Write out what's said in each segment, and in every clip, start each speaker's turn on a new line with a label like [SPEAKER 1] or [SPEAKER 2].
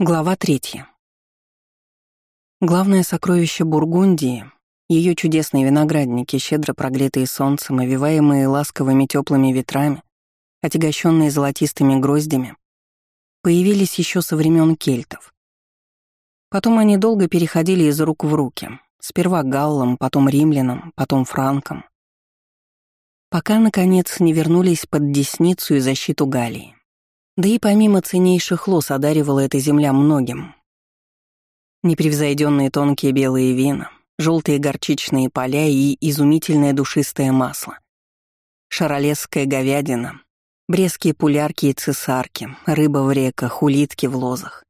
[SPEAKER 1] Глава третья. Главное сокровище Бургундии — ее чудесные виноградники, щедро прогретые солнцем, овиваемые ласковыми теплыми ветрами, отягощенные золотистыми гроздями, появились еще со времен кельтов. Потом они долго переходили из рук в руки, сперва галлам, потом римлянам, потом франкам, пока, наконец, не вернулись под десницу и защиту Галлии. Да и помимо ценнейших лос одаривала эта земля многим. Непревзойденные тонкие белые вина, желтые горчичные поля и изумительное душистое масло. Шаролесская говядина, брестские пулярки и цесарки, рыба в реках, улитки в лозах.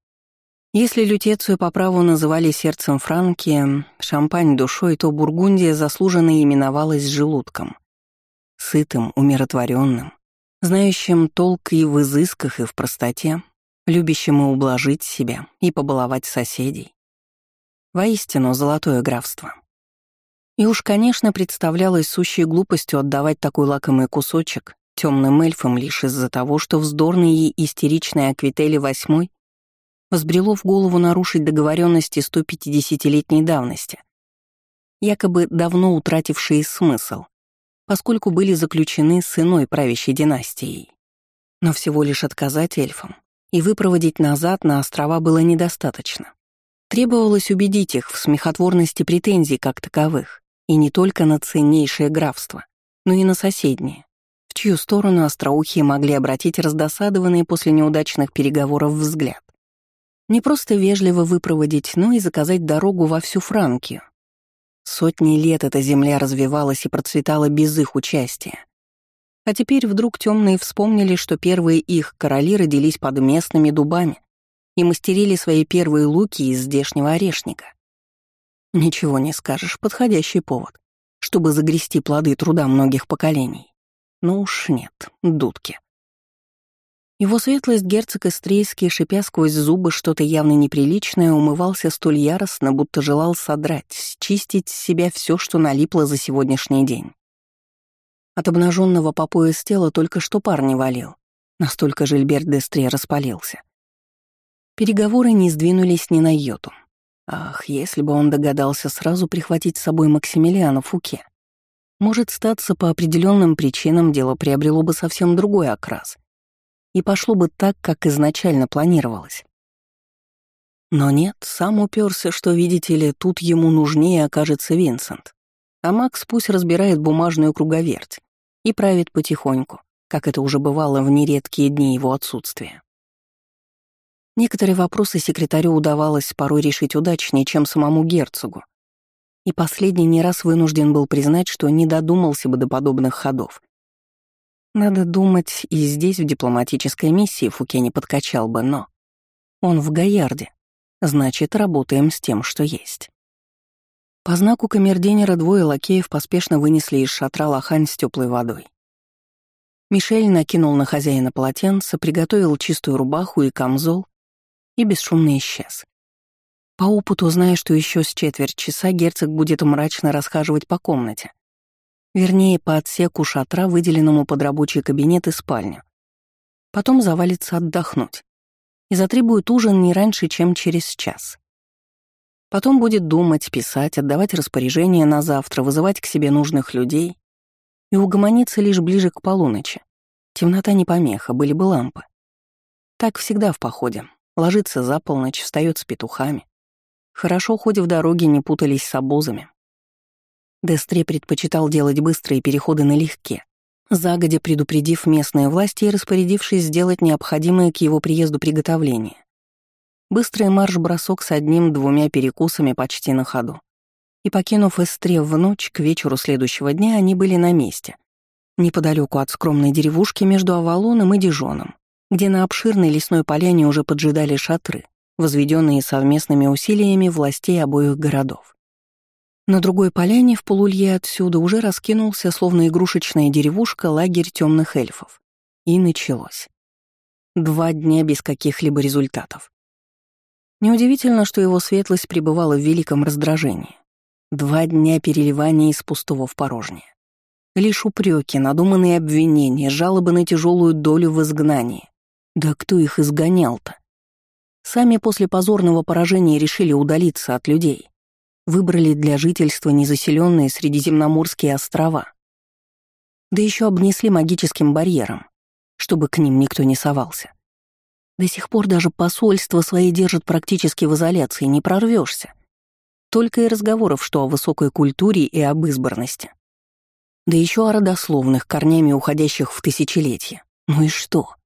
[SPEAKER 1] Если лютецию по праву называли сердцем Франки, шампань душой, то Бургундия заслуженно именовалась желудком. Сытым, умиротворенным, знающим толк и в изысках, и в простоте, любящим и ублажить себя, и побаловать соседей. Воистину, золотое графство. И уж, конечно, представлялось сущей глупостью отдавать такой лакомый кусочек темным эльфам лишь из-за того, что вздорный и истеричный Аквители VIII возбрело в голову нарушить договоренности 150-летней давности, якобы давно утратившие смысл, поскольку были заключены с иной правящей династией. Но всего лишь отказать эльфам и выпроводить назад на острова было недостаточно. Требовалось убедить их в смехотворности претензий как таковых, и не только на ценнейшее графство, но и на соседние, в чью сторону остроухие могли обратить раздосадованные после неудачных переговоров взгляд. Не просто вежливо выпроводить, но и заказать дорогу во всю Франкию, Сотни лет эта земля развивалась и процветала без их участия. А теперь вдруг темные вспомнили, что первые их короли родились под местными дубами и мастерили свои первые луки из здешнего орешника. Ничего не скажешь, подходящий повод, чтобы загрести плоды труда многих поколений. Ну уж нет, дудки. Его светлость герцог Эстрейский, шипя сквозь зубы что-то явно неприличное, умывался столь яростно, будто желал содрать, счистить с себя все, что налипло за сегодняшний день. От обнаженного по пояс тела только что пар не валил. Настолько Жильберт Дестре распалился. Переговоры не сдвинулись ни на йоту. Ах, если бы он догадался сразу прихватить с собой Максимилиана Фуке. Может, статься по определенным причинам дело приобрело бы совсем другой окрас и пошло бы так, как изначально планировалось. Но нет, сам уперся, что, видите ли, тут ему нужнее окажется Винсент. А Макс пусть разбирает бумажную круговерть и правит потихоньку, как это уже бывало в нередкие дни его отсутствия. Некоторые вопросы секретарю удавалось порой решить удачнее, чем самому герцогу. И последний не раз вынужден был признать, что не додумался бы до подобных ходов, надо думать, и здесь в дипломатической миссии Фуке не подкачал бы, но... Он в Гаярде. Значит, работаем с тем, что есть. По знаку камердинера двое лакеев поспешно вынесли из шатра лохань с теплой водой. Мишель накинул на хозяина полотенце, приготовил чистую рубаху и камзол и бесшумно исчез. По опыту, зная, что еще с четверть часа герцог будет мрачно расхаживать по комнате, Вернее, по отсеку шатра, выделенному под рабочий кабинет и спальню. Потом завалится отдохнуть. И затребует ужин не раньше, чем через час. Потом будет думать, писать, отдавать распоряжения на завтра, вызывать к себе нужных людей и угомониться лишь ближе к полуночи. Темнота не помеха, были бы лампы. Так всегда в походе. Ложится за полночь, встает с петухами. Хорошо хоть в дороге не путались с обозами, Дестре предпочитал делать быстрые переходы налегке, загодя предупредив местные власти и распорядившись сделать необходимые к его приезду приготовления. Быстрый марш-бросок с одним-двумя перекусами почти на ходу. И покинув Эстре в ночь, к вечеру следующего дня они были на месте, неподалеку от скромной деревушки между Авалоном и Дижоном, где на обширной лесной поляне уже поджидали шатры, возведенные совместными усилиями властей обоих городов. На другой поляне в полулье отсюда уже раскинулся, словно игрушечная деревушка, лагерь темных эльфов. И началось. Два дня без каких-либо результатов. Неудивительно, что его светлость пребывала в великом раздражении. Два дня переливания из пустого в порожнее. Лишь упреки, надуманные обвинения, жалобы на тяжелую долю в изгнании. Да кто их изгонял-то? Сами после позорного поражения решили удалиться от людей. Выбрали для жительства незаселенные Средиземноморские острова. Да еще обнесли магическим барьером, чтобы к ним никто не совался. До сих пор даже посольство свои держит практически в изоляции, не прорвешься. Только и разговоров, что о высокой культуре и об избранности. Да еще о родословных, корнями уходящих в тысячелетия. Ну и что?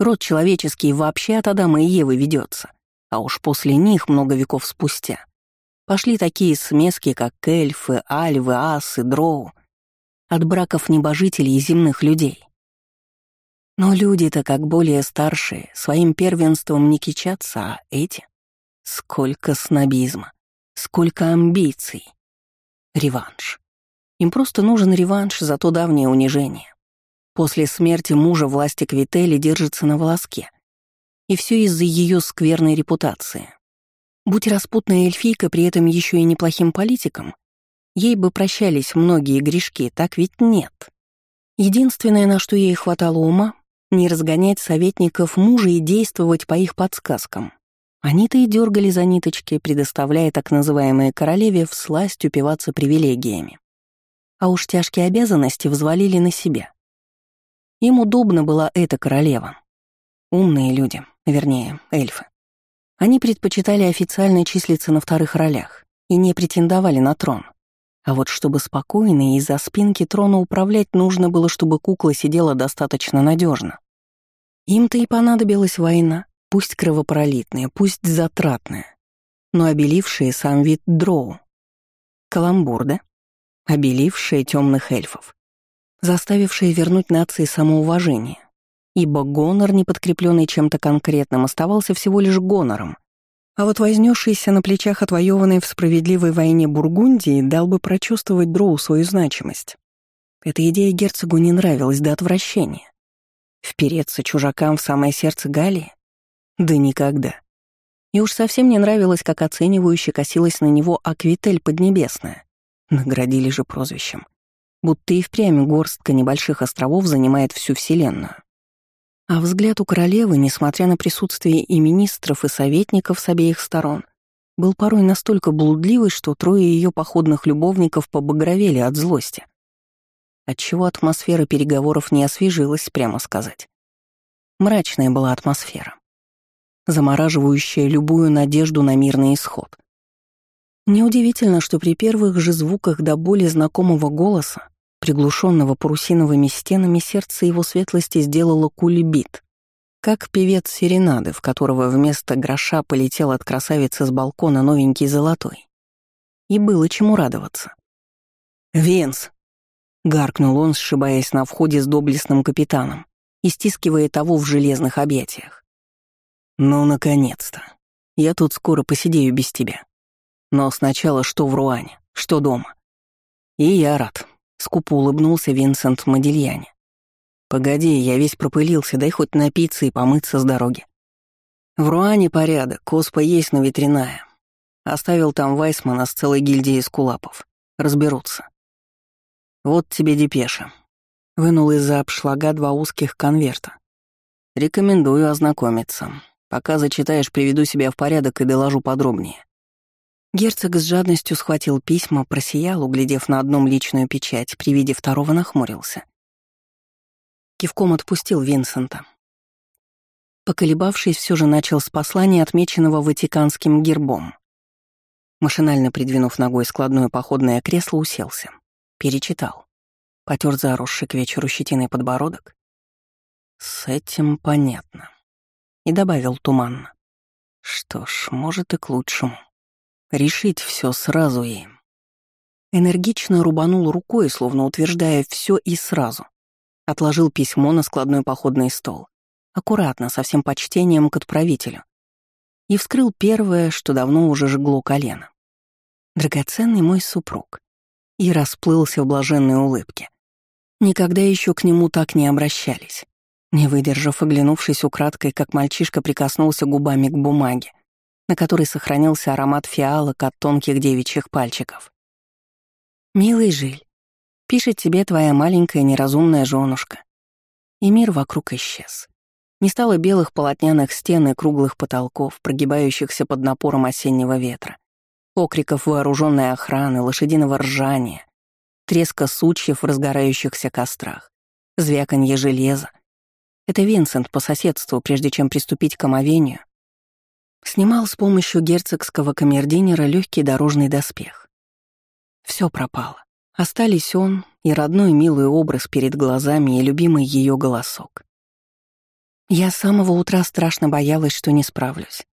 [SPEAKER 1] Род человеческий вообще от Адама и Евы ведется, а уж после них, много веков спустя, пошли такие смески, как эльфы, альвы, асы, дроу, от браков небожителей и земных людей. Но люди-то, как более старшие, своим первенством не кичатся, а эти — сколько снобизма, сколько амбиций. Реванш. Им просто нужен реванш за то давнее унижение. После смерти мужа власти Квители держится на волоске. И все из-за ее скверной репутации. Будь распутная эльфийка при этом еще и неплохим политиком, ей бы прощались многие грешки, так ведь нет. Единственное, на что ей хватало ума, не разгонять советников мужа и действовать по их подсказкам. Они-то и дергали за ниточки, предоставляя так называемой королеве всласть упиваться привилегиями. А уж тяжкие обязанности взвалили на себя. Им удобно была эта королева. Умные люди, вернее, эльфы. Они предпочитали официально числиться на вторых ролях и не претендовали на трон. А вот чтобы спокойно и из-за спинки трона управлять, нужно было, чтобы кукла сидела достаточно надежно. Им-то и понадобилась война, пусть кровопролитная, пусть затратная, но обелившая сам вид дроу. Каламбур, да? Обелившая темных эльфов заставившее вернуть нации самоуважение, ибо гонор, не подкрепленный чем-то конкретным, оставался всего лишь гонором. А вот вознесшийся на плечах отвоеванной в справедливой войне Бургундии дал бы прочувствовать Дроу свою значимость. Эта идея герцогу не нравилась до отвращения. Впереться чужакам в самое сердце Галии? Да никогда. И уж совсем не нравилось, как оценивающе косилась на него Аквитель Поднебесная. Наградили же прозвищем будто и впрямь горстка небольших островов занимает всю Вселенную. А взгляд у королевы, несмотря на присутствие и министров, и советников с обеих сторон, был порой настолько блудливый, что трое ее походных любовников побагровели от злости. Отчего атмосфера переговоров не освежилась, прямо сказать. Мрачная была атмосфера, замораживающая любую надежду на мирный исход. Неудивительно, что при первых же звуках до боли знакомого голоса приглушенного парусиновыми стенами, сердце его светлости сделало кулебит, как певец серенады, в которого вместо гроша полетел от красавицы с балкона новенький золотой. И было чему радоваться. «Венс!» — гаркнул он, сшибаясь на входе с доблестным капитаном и стискивая того в железных объятиях. «Ну, наконец-то! Я тут скоро посидею без тебя. Но сначала что в Руане, что дома. И я рад, Скупо улыбнулся Винсент Модильяне. «Погоди, я весь пропылился, дай хоть напиться и помыться с дороги». В Руане порядок, Коспа есть, но ветряная. Оставил там Вайсмана с целой гильдией скулапов. Разберутся. Вот тебе депеша. Вынул из-за обшлага два узких конверта. Рекомендую ознакомиться. Пока зачитаешь, приведу себя в порядок и доложу подробнее. Герцог с жадностью схватил письма, просиял, углядев на одном личную печать, при виде второго нахмурился. Кивком отпустил Винсента. Поколебавшись, все же начал с послания, отмеченного Ватиканским гербом. Машинально придвинув ногой складное походное кресло, уселся. Перечитал. Потер заросший к вечеру щетиной подбородок. С этим понятно. И добавил туманно. Что ж, может и к лучшему. Решить все сразу и... Энергично рубанул рукой, словно утверждая все и сразу. Отложил письмо на складной походный стол. Аккуратно, со всем почтением к отправителю. И вскрыл первое, что давно уже жгло колено. Драгоценный мой супруг. И расплылся в блаженной улыбке. Никогда еще к нему так не обращались. Не выдержав, оглянувшись украдкой, как мальчишка прикоснулся губами к бумаге, на которой сохранился аромат фиалок от тонких девичьих пальчиков. «Милый Жиль, пишет тебе твоя маленькая неразумная женушка». И мир вокруг исчез. Не стало белых полотняных стен и круглых потолков, прогибающихся под напором осеннего ветра, окриков вооруженной охраны, лошадиного ржания, треска сучьев в разгорающихся кострах, звяканье железа. Это Винсент по соседству, прежде чем приступить к омовению, снимал с помощью герцогского камердинера легкий дорожный доспех. Все пропало. Остались он и родной милый образ перед глазами и любимый ее голосок. Я с самого утра страшно боялась, что не справлюсь.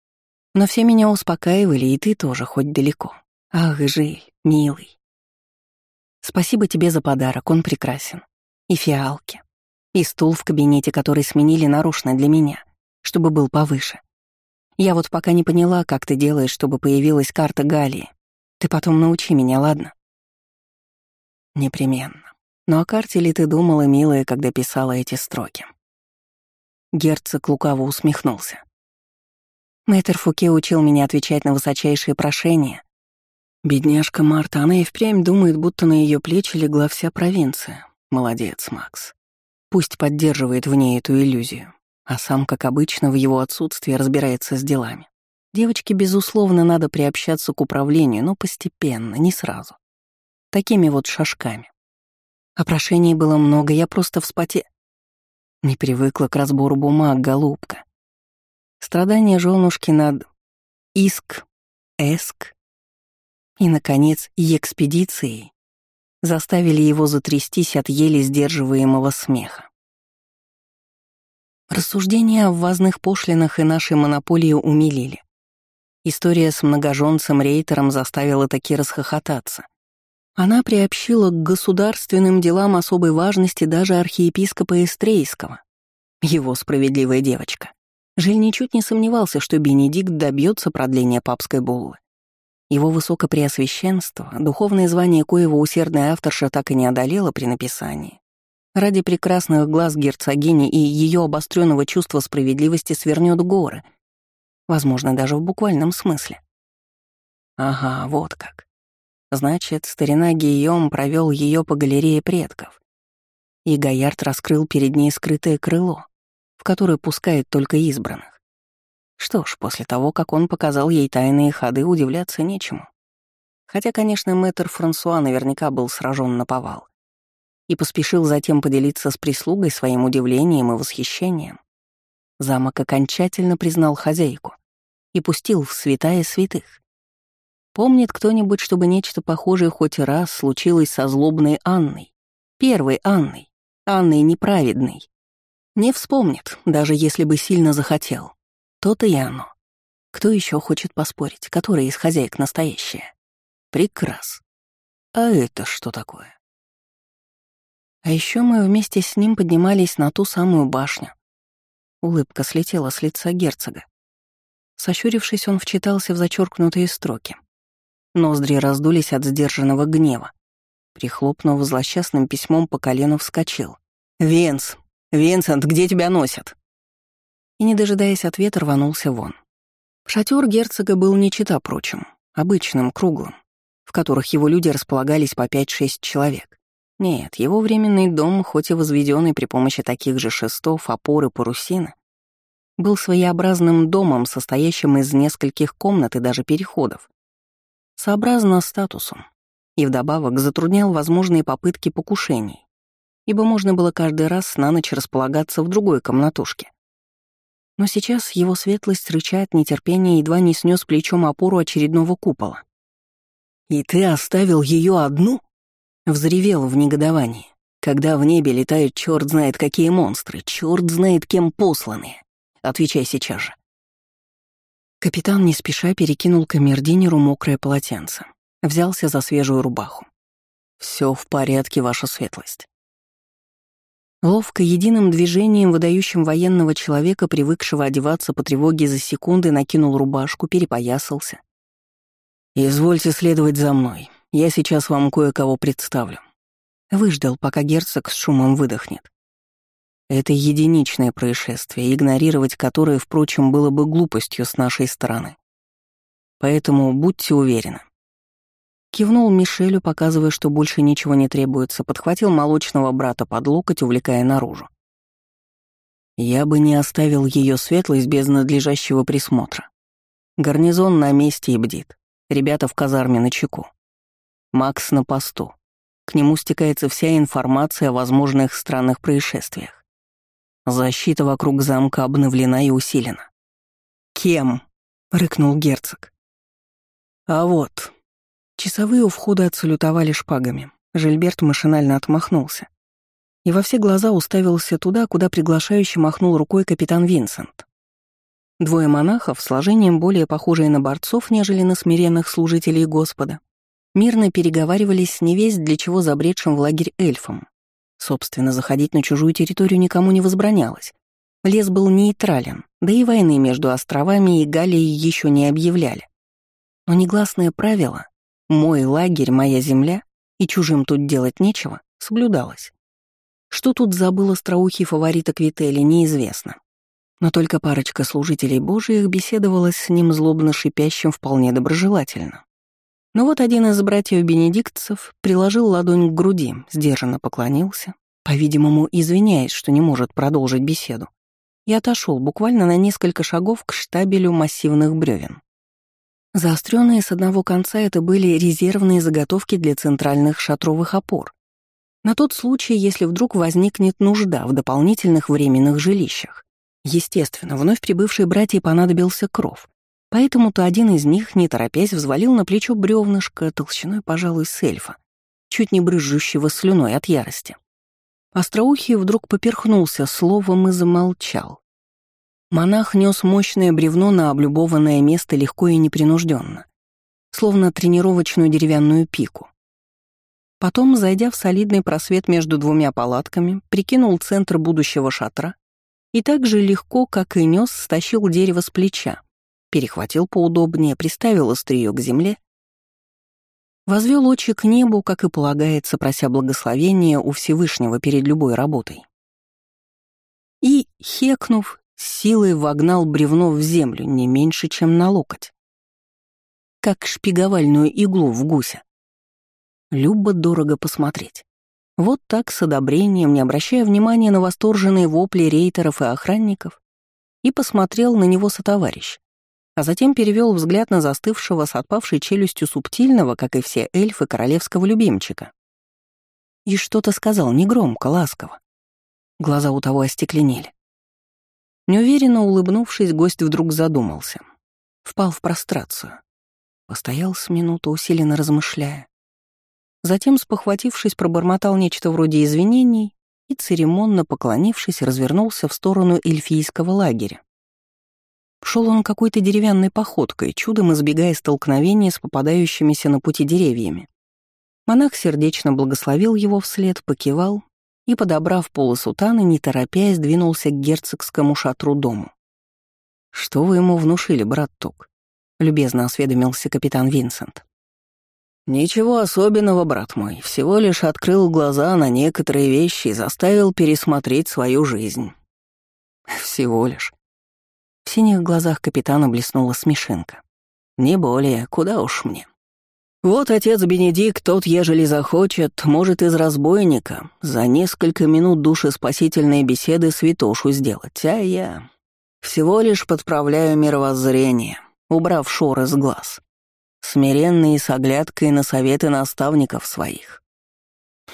[SPEAKER 1] Но все меня успокаивали, и ты тоже, хоть далеко. Ах, Жиль, милый. Спасибо тебе за подарок, он прекрасен. И фиалки. И стул в кабинете, который сменили нарочно для меня, чтобы был повыше. Я вот пока не поняла, как ты делаешь, чтобы появилась карта Галии. Ты потом научи меня, ладно? Непременно. Но о карте ли ты думала, милая, когда писала эти строки? Герцог лукаво усмехнулся. Мэтр Фуке учил меня отвечать на высочайшие прошения. Бедняжка Марта, она и впрямь думает, будто на ее плечи легла вся провинция. Молодец, Макс. Пусть поддерживает в ней эту иллюзию, а сам, как обычно, в его отсутствии разбирается с делами. Девочке, безусловно, надо приобщаться к управлению, но постепенно, не сразу. Такими вот шажками. А прошений было много, я просто вспоте... Не привыкла к разбору бумаг, голубка. Страдания женушки над иск, эск и, наконец, экспедицией заставили его затрястись от еле сдерживаемого смеха. Рассуждения о ввозных пошлинах и нашей монополии умилили. История с многоженцем Рейтером заставила таки расхохотаться. Она приобщила к государственным делам особой важности даже архиепископа Эстрейского, его справедливая девочка. Жиль ничуть не сомневался, что Бенедикт добьется продления папской буллы. Его высокопреосвященство, духовное звание коего усердная авторша так и не одолела при написании, ради прекрасных глаз герцогини и ее обостренного чувства справедливости свернет горы, возможно, даже в буквальном смысле. Ага, вот как. Значит, старина Гийом провел ее по галерее предков. И Гаярд раскрыл перед ней скрытое крыло, в которое пускает только избранных. Что ж, после того, как он показал ей тайные ходы, удивляться нечему. Хотя, конечно, мэтр Франсуа наверняка был сражен на повал и поспешил затем поделиться с прислугой своим удивлением и восхищением. Замок окончательно признал хозяйку и пустил в святая святых. Помнит кто-нибудь, чтобы нечто похожее хоть раз случилось со злобной Анной? Первой Анной. Анной неправедной. Не вспомнит, даже если бы сильно захотел. То-то и оно. Кто еще хочет поспорить, которая из хозяек настоящая? Прекрас. А это что такое? А еще мы вместе с ним поднимались на ту самую башню. Улыбка слетела с лица герцога. Сощурившись, он вчитался в зачеркнутые строки. Ноздри раздулись от сдержанного гнева. Прихлопнув злосчастным письмом по колену, вскочил. «Венс! Винсент, где тебя носят?» И, не дожидаясь ответа, рванулся вон. Шатер герцога был не чета прочим, обычным, круглым, в которых его люди располагались по 5-6 человек. Нет, его временный дом, хоть и возведенный при помощи таких же шестов, опор и парусины, был своеобразным домом, состоящим из нескольких комнат и даже переходов, сообразно статусу, и вдобавок затруднял возможные попытки покушений, ибо можно было каждый раз на ночь располагаться в другой комнатушке. Но сейчас его светлость, рыча от нетерпения, едва не снес плечом опору очередного купола. «И ты оставил ее одну?» — взревел в негодовании. «Когда в небе летают черт знает какие монстры, черт знает кем посланные. Отвечай сейчас же. Капитан не спеша перекинул камердинеру мокрое полотенце. Взялся за свежую рубаху. Все в порядке, ваша светлость». Ловко, единым движением, выдающим военного человека, привыкшего одеваться по тревоге за секунды, накинул рубашку, перепоясался. «Извольте следовать за мной. Я сейчас вам кое-кого представлю». Выждал, пока герцог с шумом выдохнет. Это единичное происшествие, игнорировать которое, впрочем, было бы глупостью с нашей стороны. Поэтому будьте уверены. Кивнул Мишелю, показывая, что больше ничего не требуется, подхватил молочного брата под локоть, увлекая наружу. Я бы не оставил ее светлость без надлежащего присмотра. Гарнизон на месте и бдит. Ребята в казарме на чеку. Макс на посту. К нему стекается вся информация о возможных странных происшествиях. Защита вокруг замка обновлена и усилена. «Кем?» — рыкнул герцог. «А вот». Часовые у входа отсалютовали шпагами. Жильберт машинально отмахнулся. И во все глаза уставился туда, куда приглашающе махнул рукой капитан Винсент. Двое монахов, сложением более похожие на борцов, нежели на смиренных служителей Господа, мирно переговаривались с невесть для чего забредшим в лагерь эльфом. Собственно, заходить на чужую территорию никому не возбранялось. Лес был нейтрален, да и войны между островами и Галией еще не объявляли. Но негласное правило «мой лагерь, моя земля» и чужим тут делать нечего соблюдалось. Что тут забыл остроухий фаворит Аквители, неизвестно. Но только парочка служителей Божиих беседовала с ним злобно шипящим вполне доброжелательно. Но вот один из братьев-бенедиктцев приложил ладонь к груди, сдержанно поклонился, по-видимому, извиняясь, что не может продолжить беседу, и отошел буквально на несколько шагов к штабелю массивных бревен. Заостренные с одного конца это были резервные заготовки для центральных шатровых опор. На тот случай, если вдруг возникнет нужда в дополнительных временных жилищах. Естественно, вновь прибывшие братья понадобился кров, Поэтому-то один из них, не торопясь, взвалил на плечо бревнышко толщиной, пожалуй, с эльфа, чуть не брызжущего слюной от ярости. Остроухий вдруг поперхнулся словом и замолчал. Монах нес мощное бревно на облюбованное место легко и непринужденно, словно тренировочную деревянную пику. Потом, зайдя в солидный просвет между двумя палатками, прикинул центр будущего шатра и так же легко, как и нес, стащил дерево с плеча, перехватил поудобнее, приставил острие к земле, возвел очи к небу, как и полагается, прося благословения у Всевышнего перед любой работой. И, хекнув, силой вогнал бревно в землю не меньше, чем на локоть. Как шпиговальную иглу в гуся. Любо дорого посмотреть. Вот так, с одобрением, не обращая внимания на восторженные вопли рейтеров и охранников, и посмотрел на него сотоварищ а затем перевел взгляд на застывшего с отпавшей челюстью субтильного, как и все эльфы, королевского любимчика. И что-то сказал негромко, ласково. Глаза у того остекленели. Неуверенно улыбнувшись, гость вдруг задумался. Впал в прострацию. Постоял с минуту, усиленно размышляя. Затем, спохватившись, пробормотал нечто вроде извинений и, церемонно поклонившись, развернулся в сторону эльфийского лагеря. Шел он какой-то деревянной походкой, чудом избегая столкновения с попадающимися на пути деревьями. Монах сердечно благословил его вслед, покивал и, подобрав полы сутаны, не торопясь, двинулся к герцогскому шатру дому. «Что вы ему внушили, брат Тук?» — любезно осведомился капитан Винсент. «Ничего особенного, брат мой, всего лишь открыл глаза на некоторые вещи и заставил пересмотреть свою жизнь». «Всего лишь», в синих глазах капитана блеснула смешинка. «Не более, куда уж мне». Вот отец Бенедикт, тот, ежели захочет, может из разбойника за несколько минут душеспасительной беседы святошу сделать, а я всего лишь подправляю мировоззрение, убрав шоры с глаз, смиренный с оглядкой на советы наставников своих.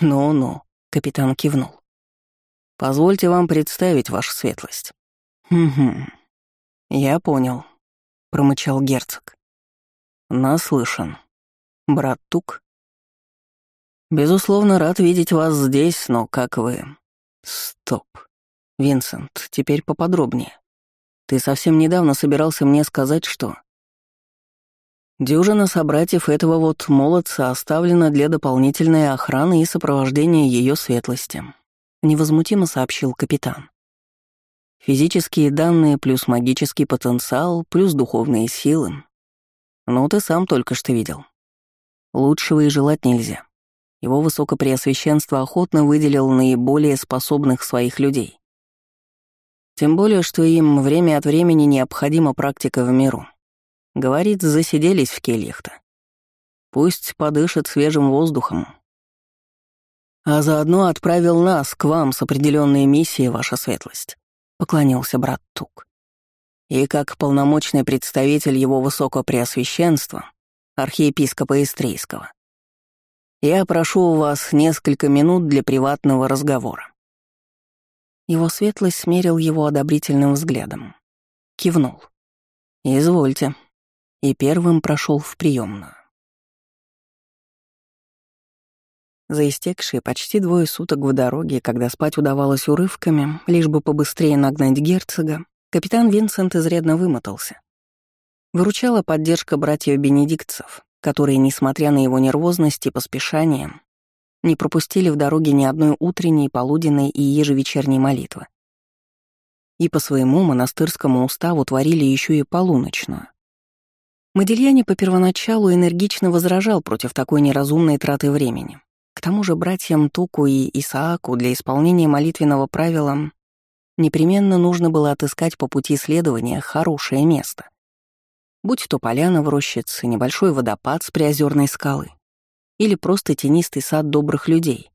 [SPEAKER 1] «Ну-ну», — капитан кивнул. «Позвольте вам представить вашу светлость». «Угу. «Я понял», — промычал герцог. «Наслышан. Брат Тук?» «Безусловно, рад видеть вас здесь, но как вы...» «Стоп. Винсент, теперь поподробнее. Ты совсем недавно собирался мне сказать, что...» Дюжина собратьев этого вот молодца оставлена для дополнительной охраны и сопровождения ее светлости», — невозмутимо сообщил капитан. Физические данные плюс магический потенциал плюс духовные силы. Ну, ты сам только что видел. Лучшего и желать нельзя. Его высокопреосвященство охотно выделил наиболее способных своих людей. Тем более, что им время от времени необходима практика в миру. Говорит, засиделись в кельях-то. Пусть подышит свежим воздухом. А заодно отправил нас к вам с определенной миссией, ваша светлость. — поклонился брат Тук. «И как полномочный представитель его высокопреосвященства, архиепископа Истрийского, я прошу у вас несколько минут для приватного разговора». Его светлость смерил его одобрительным взглядом. Кивнул. «Извольте». И первым прошел в приемную. За истекшие почти двое суток в дороге, когда спать удавалось урывками, лишь бы побыстрее нагнать герцога, капитан Винсент изрядно вымотался. Выручала поддержка братьев бенедиктцев, которые, несмотря на его нервозность и поспешание, не пропустили в дороге ни одной утренней, полуденной и ежевечерней молитвы. И по своему монастырскому уставу творили еще и полуночную. Модельяне по первоначалу энергично возражал против такой неразумной траты времени, к тому же братьям Туку и Исааку для исполнения молитвенного правила непременно нужно было отыскать по пути следования хорошее место. Будь то поляна в рощице, небольшой водопад с приозерной скалы или просто тенистый сад добрых людей,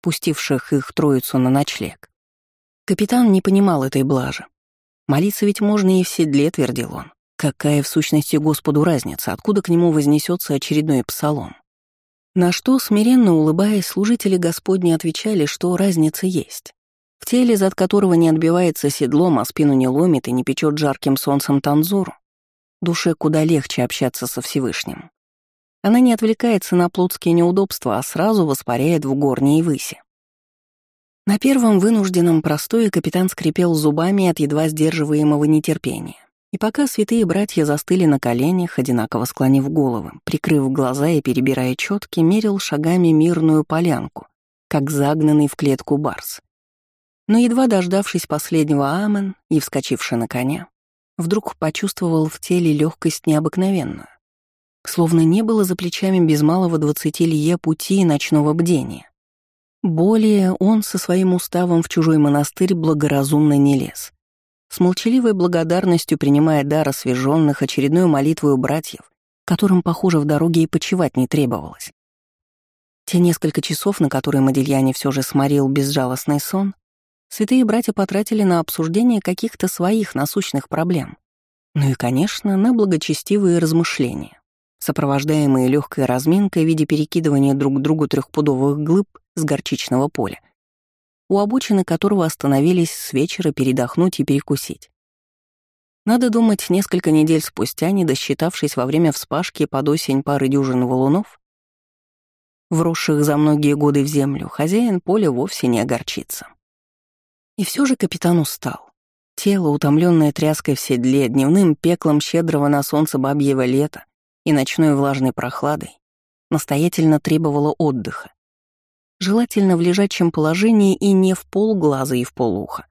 [SPEAKER 1] пустивших их троицу на ночлег. Капитан не понимал этой блажи. Молиться ведь можно и в седле, твердил он. Какая в сущности Господу разница, откуда к нему вознесется очередной псалом? На что, смиренно улыбаясь, служители Господни отвечали, что разница есть. В теле, зад которого не отбивается седлом, а спину не ломит и не печет жарким солнцем танзуру, душе куда легче общаться со Всевышним. Она не отвлекается на плотские неудобства, а сразу воспаряет в горней выси. На первом вынужденном простое капитан скрипел зубами от едва сдерживаемого нетерпения. И пока святые братья застыли на коленях, одинаково склонив головы, прикрыв глаза и перебирая четки, мерил шагами мирную полянку, как загнанный в клетку барс. Но едва дождавшись последнего амен и вскочивши на коня, вдруг почувствовал в теле легкость необыкновенную. Словно не было за плечами без малого двадцати лье пути ночного бдения. Более он со своим уставом в чужой монастырь благоразумно не лез с молчаливой благодарностью принимая дар освяженных очередную молитву у братьев, которым, похоже, в дороге и почевать не требовалось. Те несколько часов, на которые Модельяне все же сморил безжалостный сон, святые братья потратили на обсуждение каких-то своих насущных проблем. Ну и, конечно, на благочестивые размышления, сопровождаемые легкой разминкой в виде перекидывания друг другу трехпудовых глыб с горчичного поля — у обочины которого остановились с вечера передохнуть и перекусить. Надо думать, несколько недель спустя, не досчитавшись во время вспашки под осень пары дюжин валунов, вросших за многие годы в землю, хозяин поля вовсе не огорчится. И все же капитан устал. Тело, утомленное тряской в седле, дневным пеклом щедрого на солнце бабьего лета и ночной влажной прохладой, настоятельно требовало отдыха желательно в лежачем положении и не в полглаза и в полуха,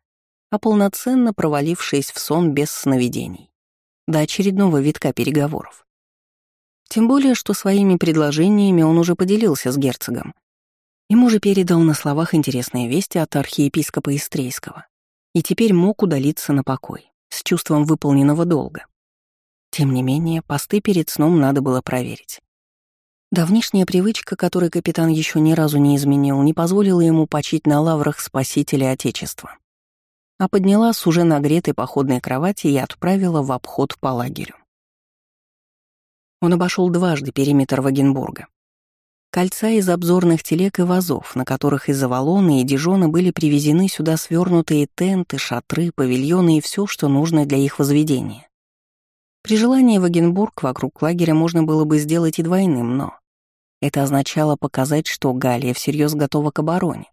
[SPEAKER 1] а полноценно провалившись в сон без сновидений, до очередного витка переговоров. Тем более, что своими предложениями он уже поделился с герцогом. Ему же передал на словах интересные вести от архиепископа Истрейского и теперь мог удалиться на покой, с чувством выполненного долга. Тем не менее, посты перед сном надо было проверить. Давнишняя привычка, которой капитан еще ни разу не изменил, не позволила ему почить на лаврах спасителя Отечества, а подняла с уже нагретой походной кровати и отправила в обход по лагерю. Он обошел дважды периметр Вагенбурга. Кольца из обзорных телег и вазов, на которых из Авалона и Дижона были привезены сюда свернутые тенты, шатры, павильоны и все, что нужно для их возведения. При желании Вагенбург вокруг лагеря можно было бы сделать и двойным, но это означало показать, что Галия всерьез готова к обороне,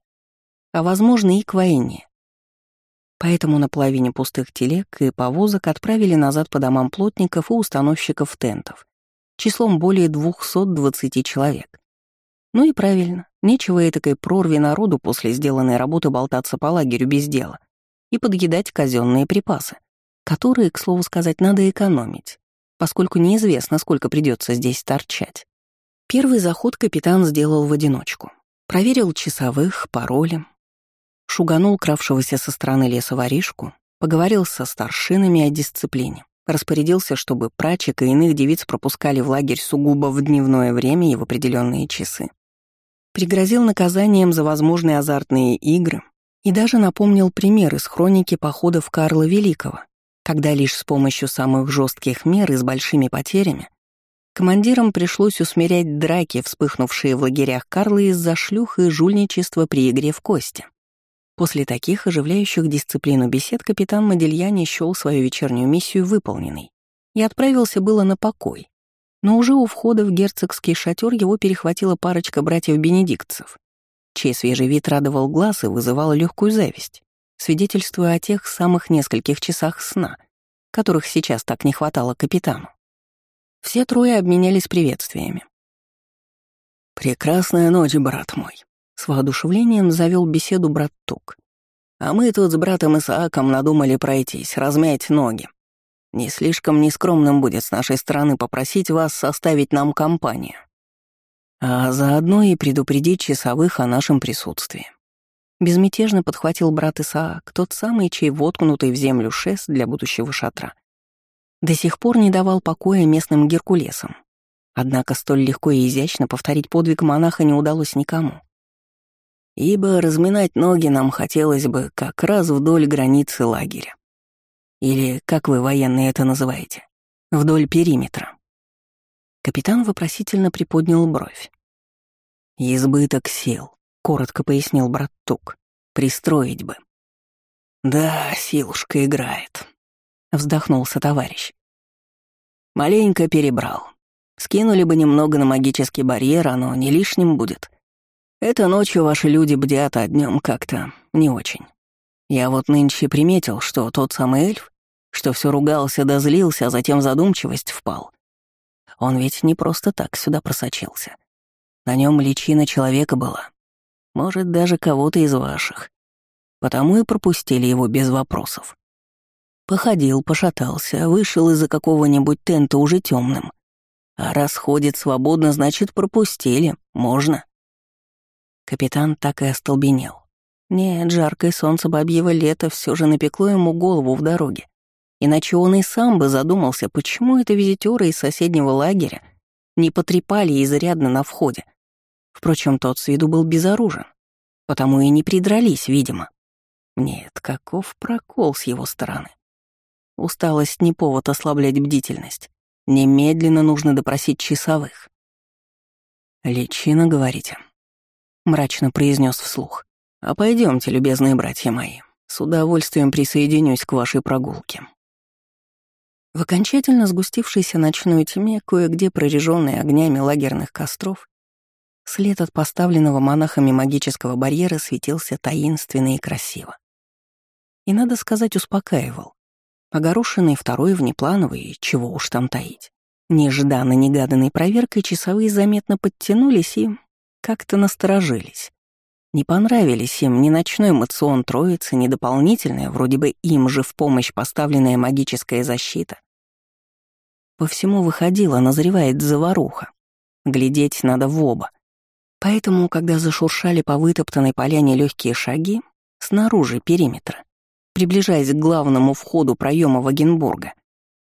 [SPEAKER 1] а, возможно, и к войне. Поэтому на половине пустых телег и повозок отправили назад по домам плотников и установщиков тентов, числом более 220 человек. Ну и правильно, нечего этакой прорве народу после сделанной работы болтаться по лагерю без дела и подъедать казенные припасы, которые, к слову сказать, надо экономить, поскольку неизвестно, сколько придется здесь торчать. Первый заход капитан сделал в одиночку. Проверил часовых, пароли, шуганул кравшегося со стороны леса воришку, поговорил со старшинами о дисциплине, распорядился, чтобы прачек и иных девиц пропускали в лагерь сугубо в дневное время и в определенные часы. Пригрозил наказанием за возможные азартные игры И даже напомнил пример из хроники походов Карла Великого, когда лишь с помощью самых жестких мер и с большими потерями командирам пришлось усмирять драки, вспыхнувшие в лагерях Карла из-за шлюх и жульничества при игре в кости. После таких оживляющих дисциплину бесед капитан Модельяне счёл свою вечернюю миссию выполненной и отправился было на покой. Но уже у входа в герцогский шатер его перехватила парочка братьев-бенедиктцев, чей свежий вид радовал глаз и вызывал легкую зависть, свидетельствуя о тех самых нескольких часах сна, которых сейчас так не хватало капитану. Все трое обменялись приветствиями. «Прекрасная ночь, брат мой», — с воодушевлением завел беседу брат Тук. «А мы тут с братом Исааком надумали пройтись, размять ноги. Не слишком нескромным будет с нашей стороны попросить вас составить нам компанию а заодно и предупредить часовых о нашем присутствии. Безмятежно подхватил брат Исаак, тот самый, чей воткнутый в землю шест для будущего шатра. До сих пор не давал покоя местным геркулесам. Однако столь легко и изящно повторить подвиг монаха не удалось никому. Ибо разминать ноги нам хотелось бы как раз вдоль границы лагеря. Или, как вы, военные, это называете, вдоль периметра. Капитан вопросительно приподнял бровь. «Избыток сил», — коротко пояснил брат Тук. «Пристроить бы». «Да, силушка играет», — вздохнулся товарищ. «Маленько перебрал. Скинули бы немного на магический барьер, оно не лишним будет. Это ночью ваши люди бдят, а днем как-то не очень. Я вот нынче приметил, что тот самый эльф, что все ругался да злился, а затем задумчивость впал, он ведь не просто так сюда просочился. На нем личина человека была. Может, даже кого-то из ваших. Потому и пропустили его без вопросов. Походил, пошатался, вышел из-за какого-нибудь тента уже темным. А раз ходит свободно, значит, пропустили. Можно. Капитан так и остолбенел. Нет, жаркое солнце бабьего лета все же напекло ему голову в дороге. Иначе он и сам бы задумался, почему это визитеры из соседнего лагеря не потрепали изрядно на входе. Впрочем, тот с виду был безоружен, потому и не придрались, видимо. Нет, каков прокол с его стороны. Усталость не повод ослаблять бдительность. Немедленно нужно допросить часовых. «Личина, говорите?» — мрачно произнес вслух. «А пойдемте, любезные братья мои, с удовольствием присоединюсь к вашей прогулке». В окончательно сгустившейся ночной тьме, кое-где прореженной огнями лагерных костров, след от поставленного монахами магического барьера светился таинственно и красиво. И, надо сказать, успокаивал. Огорошенный второй внеплановый, чего уж там таить. Нежданно-негаданной проверкой часовые заметно подтянулись и как-то насторожились. Не понравились им ни ночной мацион троицы, ни дополнительная, вроде бы им же в помощь поставленная магическая защита. По всему выходило, назревает заваруха. Глядеть надо в оба. Поэтому, когда зашуршали по вытоптанной поляне легкие шаги, снаружи периметра, приближаясь к главному входу проема Вагенбурга,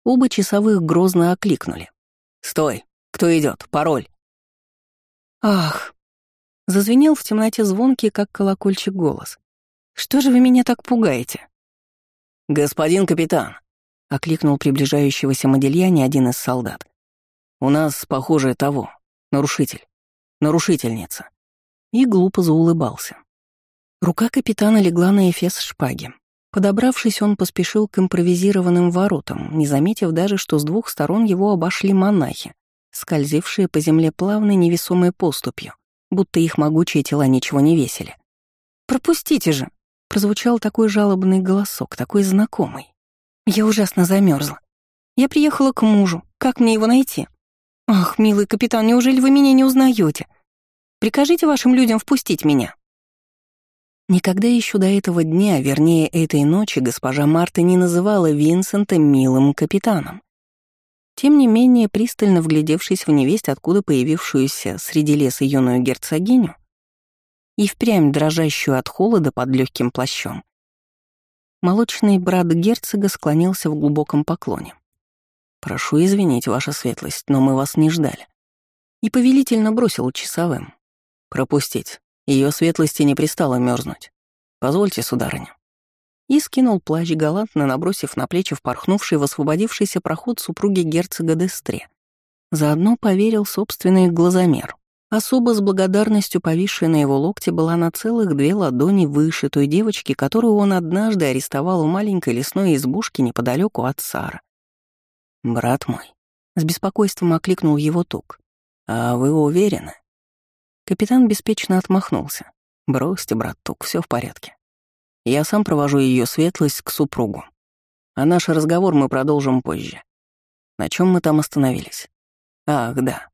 [SPEAKER 1] оба часовых грозно окликнули. «Стой! Кто идет? Пароль!» «Ах!» Зазвенел в темноте звонкий, как колокольчик, голос. «Что же вы меня так пугаете?» «Господин капитан», — окликнул приближающегося Модельяне один из солдат. «У нас, похоже, того. Нарушитель. Нарушительница». И глупо заулыбался. Рука капитана легла на эфес шпаги. Подобравшись, он поспешил к импровизированным воротам, не заметив даже, что с двух сторон его обошли монахи, скользившие по земле плавной невесомой поступью будто их могучие тела ничего не весили. «Пропустите же!» — прозвучал такой жалобный голосок, такой знакомый. «Я ужасно замерзла. Я приехала к мужу. Как мне его найти? Ах, милый капитан, неужели вы меня не узнаете? Прикажите вашим людям впустить меня». Никогда еще до этого дня, вернее, этой ночи, госпожа Марта не называла Винсента милым капитаном. Тем не менее, пристально вглядевшись в невесть, откуда появившуюся среди леса юную герцогиню и впрямь дрожащую от холода под легким плащом, молочный брат герцога склонился в глубоком поклоне. «Прошу извинить, ваша светлость, но мы вас не ждали». И повелительно бросил часовым. «Пропустить. Ее светлости не пристало мерзнуть. Позвольте, сударыня». И скинул плащ галантно, набросив на плечи впорхнувший в освободившийся проход супруги герцога Дестре. Заодно поверил собственный глазомер. Особо с благодарностью повисшая на его локте была на целых две ладони выше той девочки, которую он однажды арестовал в маленькой лесной избушке неподалеку от Сара. «Брат мой», — с беспокойством окликнул его Тук, — «а вы уверены?» Капитан беспечно отмахнулся. «Бросьте, брат Тук, все в порядке. Я сам провожу ее светлость к супругу. А наш разговор мы продолжим позже. На чем мы там остановились? Ах, да.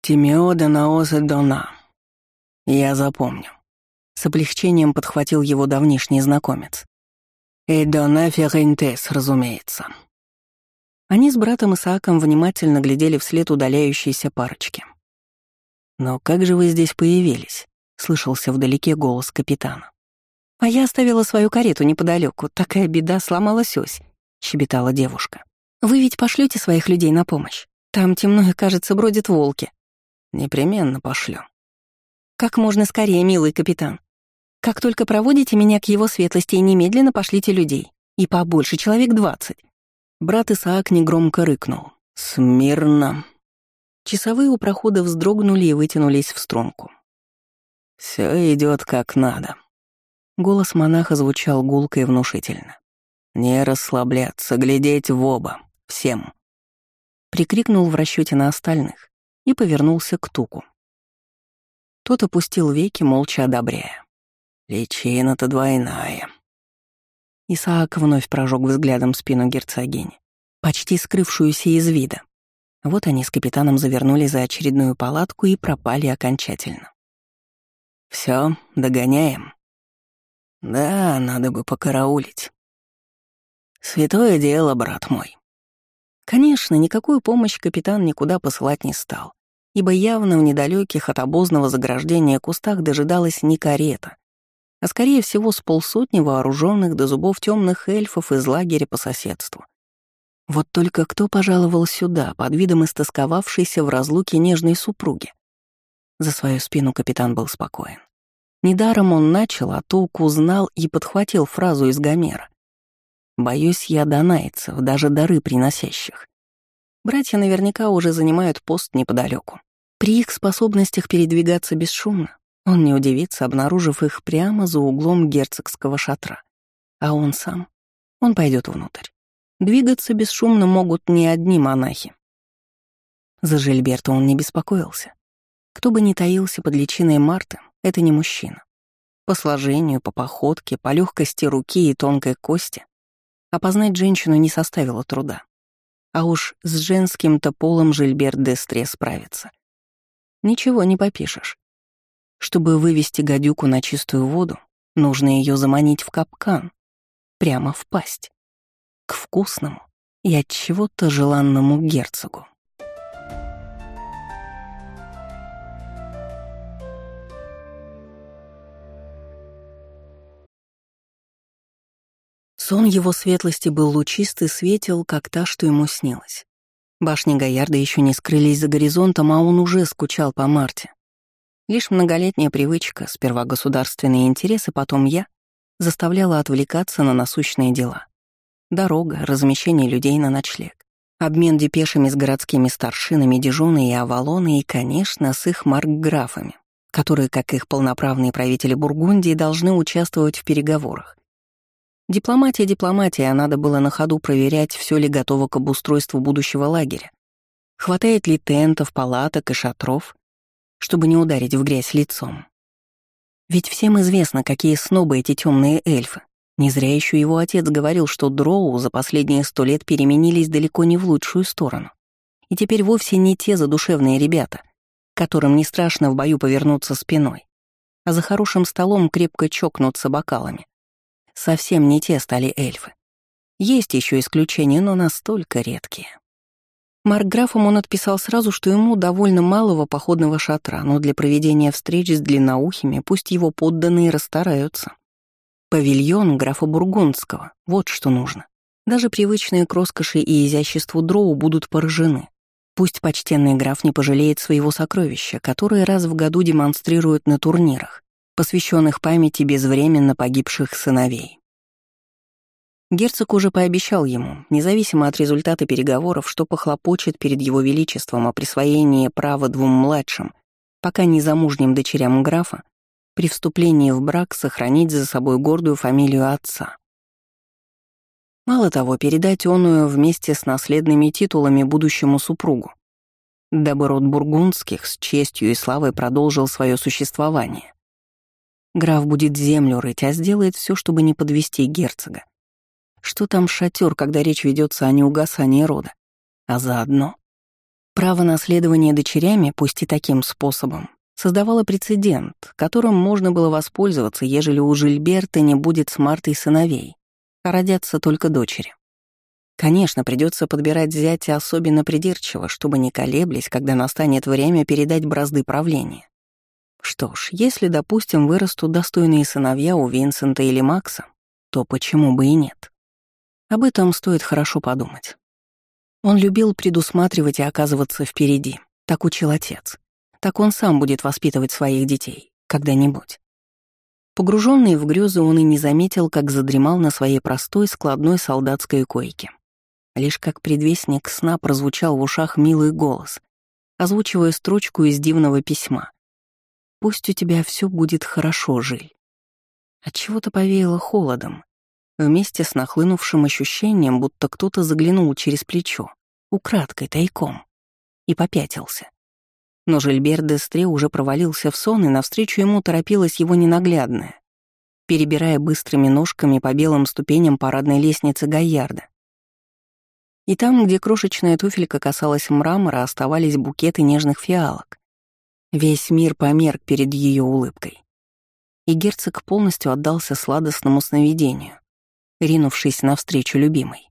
[SPEAKER 1] Тимеода Наоза Дона. Я запомню. С облегчением подхватил его давнишний знакомец. И Дона Ферентес, разумеется. Они с братом Исааком внимательно глядели вслед удаляющейся парочки. «Но как же вы здесь появились?» — слышался вдалеке голос капитана. «А я оставила свою карету неподалеку. Такая беда, сломалась ось», — щебетала девушка. «Вы ведь пошлете своих людей на помощь? Там темно и, кажется, бродят волки». Непременно пошлю. Как можно скорее, милый капитан. Как только проводите меня к его светлости, немедленно пошлите людей. И побольше, человек двадцать. Брат Исаак негромко рыкнул. «Смирно». Часовые у прохода вздрогнули и вытянулись в струнку. Все идет как надо. Голос монаха звучал гулко и внушительно. «Не расслабляться, глядеть в оба. Всем!» Прикрикнул в расчете на остальных и повернулся к Туку. Тот опустил веки, молча одобряя. «Личина-то двойная». Исаак вновь прожег взглядом спину герцогини, почти скрывшуюся из вида. Вот они с капитаном завернули за очередную палатку и пропали окончательно. Все, догоняем?» «Да, надо бы покараулить». «Святое дело, брат мой», Конечно, никакую помощь капитан никуда посылать не стал, ибо явно в недалеких от обозного заграждения кустах дожидалась не карета, а скорее всего с полсотни вооруженных до зубов темных эльфов из лагеря по соседству. Вот только кто пожаловал сюда под видом истосковавшейся в разлуке нежной супруги? За свою спину капитан был спокоен. Недаром он начал, а толк узнал и подхватил фразу из Гомера. Боюсь я донайцев, даже дары приносящих. Братья наверняка уже занимают пост неподалеку. При их способностях передвигаться бесшумно, он не удивится, обнаружив их прямо за углом герцогского шатра. А он сам? Он пойдет внутрь. Двигаться бесшумно могут не одни монахи. За Жильберта он не беспокоился. Кто бы ни таился под личиной Марты, это не мужчина. По сложению, по походке, по легкости руки и тонкой кости Опознать женщину не составило труда. А уж с женским-то полом Жильберт Дестре справится. Ничего не попишешь. Чтобы вывести гадюку на чистую воду, нужно ее заманить в капкан, прямо в пасть, к вкусному и от чего-то желанному герцогу. Сон его светлости был лучист и светел, как та, что ему снилось. Башни Гаярда еще не скрылись за горизонтом, а он уже скучал по Марте. Лишь многолетняя привычка, сперва государственные интересы, потом я, заставляла отвлекаться на насущные дела. Дорога, размещение людей на ночлег, обмен депешами с городскими старшинами Дижона и Авалона и, конечно, с их маркграфами, которые, как их полноправные правители Бургундии, должны участвовать в переговорах. Дипломатия дипломатия, а надо было на ходу проверять, все ли готово к обустройству будущего лагеря. Хватает ли тентов, палаток и шатров, чтобы не ударить в грязь лицом. Ведь всем известно, какие снобы эти темные эльфы. Не зря еще его отец говорил, что дроу за последние сто лет переменились далеко не в лучшую сторону. И теперь вовсе не те задушевные ребята, которым не страшно в бою повернуться спиной, а за хорошим столом крепко чокнуться бокалами. Совсем не те стали эльфы. Есть еще исключения, но настолько редкие. Маркграфом он отписал сразу, что ему довольно малого походного шатра, но для проведения встреч с длинноухими пусть его подданные расстараются. Павильон графа Бургундского — вот что нужно. Даже привычные к роскоши и изяществу дроу будут поражены. Пусть почтенный граф не пожалеет своего сокровища, которое раз в году демонстрируют на турнирах. посвященных памяти безвременно погибших сыновей. Герцог уже пообещал ему, независимо от результата переговоров, что похлопочет перед его величеством о присвоении права двум младшим, пока незамужним дочерям графа, при вступлении в брак сохранить за собой гордую фамилию отца. Мало того, передать оную вместе с наследными титулами будущему супругу, дабы род бургундских с честью и славой продолжил свое существование. Граф будет землю рыть, а сделает все, чтобы не подвести герцога. Что там шатер, когда речь ведется о неугасании рода? А заодно право наследования дочерями, пусть и таким способом, создавало прецедент, которым можно было воспользоваться, ежели у Жильберта не будет с Мартой сыновей, а родятся только дочери. Конечно, придется подбирать зятя особенно придирчиво, чтобы не колеблись, когда настанет время передать бразды правления. Что ж, если, допустим, вырастут достойные сыновья у Винсента или Макса, то почему бы и нет? Об этом стоит хорошо подумать. Он любил предусматривать и оказываться впереди, так учил отец. Так он сам будет воспитывать своих детей, когда-нибудь. Погруженный в грезы, он и не заметил, как задремал на своей простой складной солдатской койке. Лишь как предвестник сна прозвучал в ушах милый голос, озвучивая строчку из дивного письма. «Пусть у тебя все будет хорошо, Жиль». Отчего-то повеяло холодом, вместе с нахлынувшим ощущением, будто кто-то заглянул через плечо, украдкой, тайком, и попятился. Но Жильбер Дестре уже провалился в сон, и навстречу ему торопилась его ненаглядная, перебирая быстрыми ножками по белым ступеням парадной лестницы Гаярда. И там, где крошечная туфелька касалась мрамора, оставались букеты нежных фиалок. Весь мир померк перед ее улыбкой. И герцог полностью отдался сладостному сновидению, ринувшись навстречу любимой.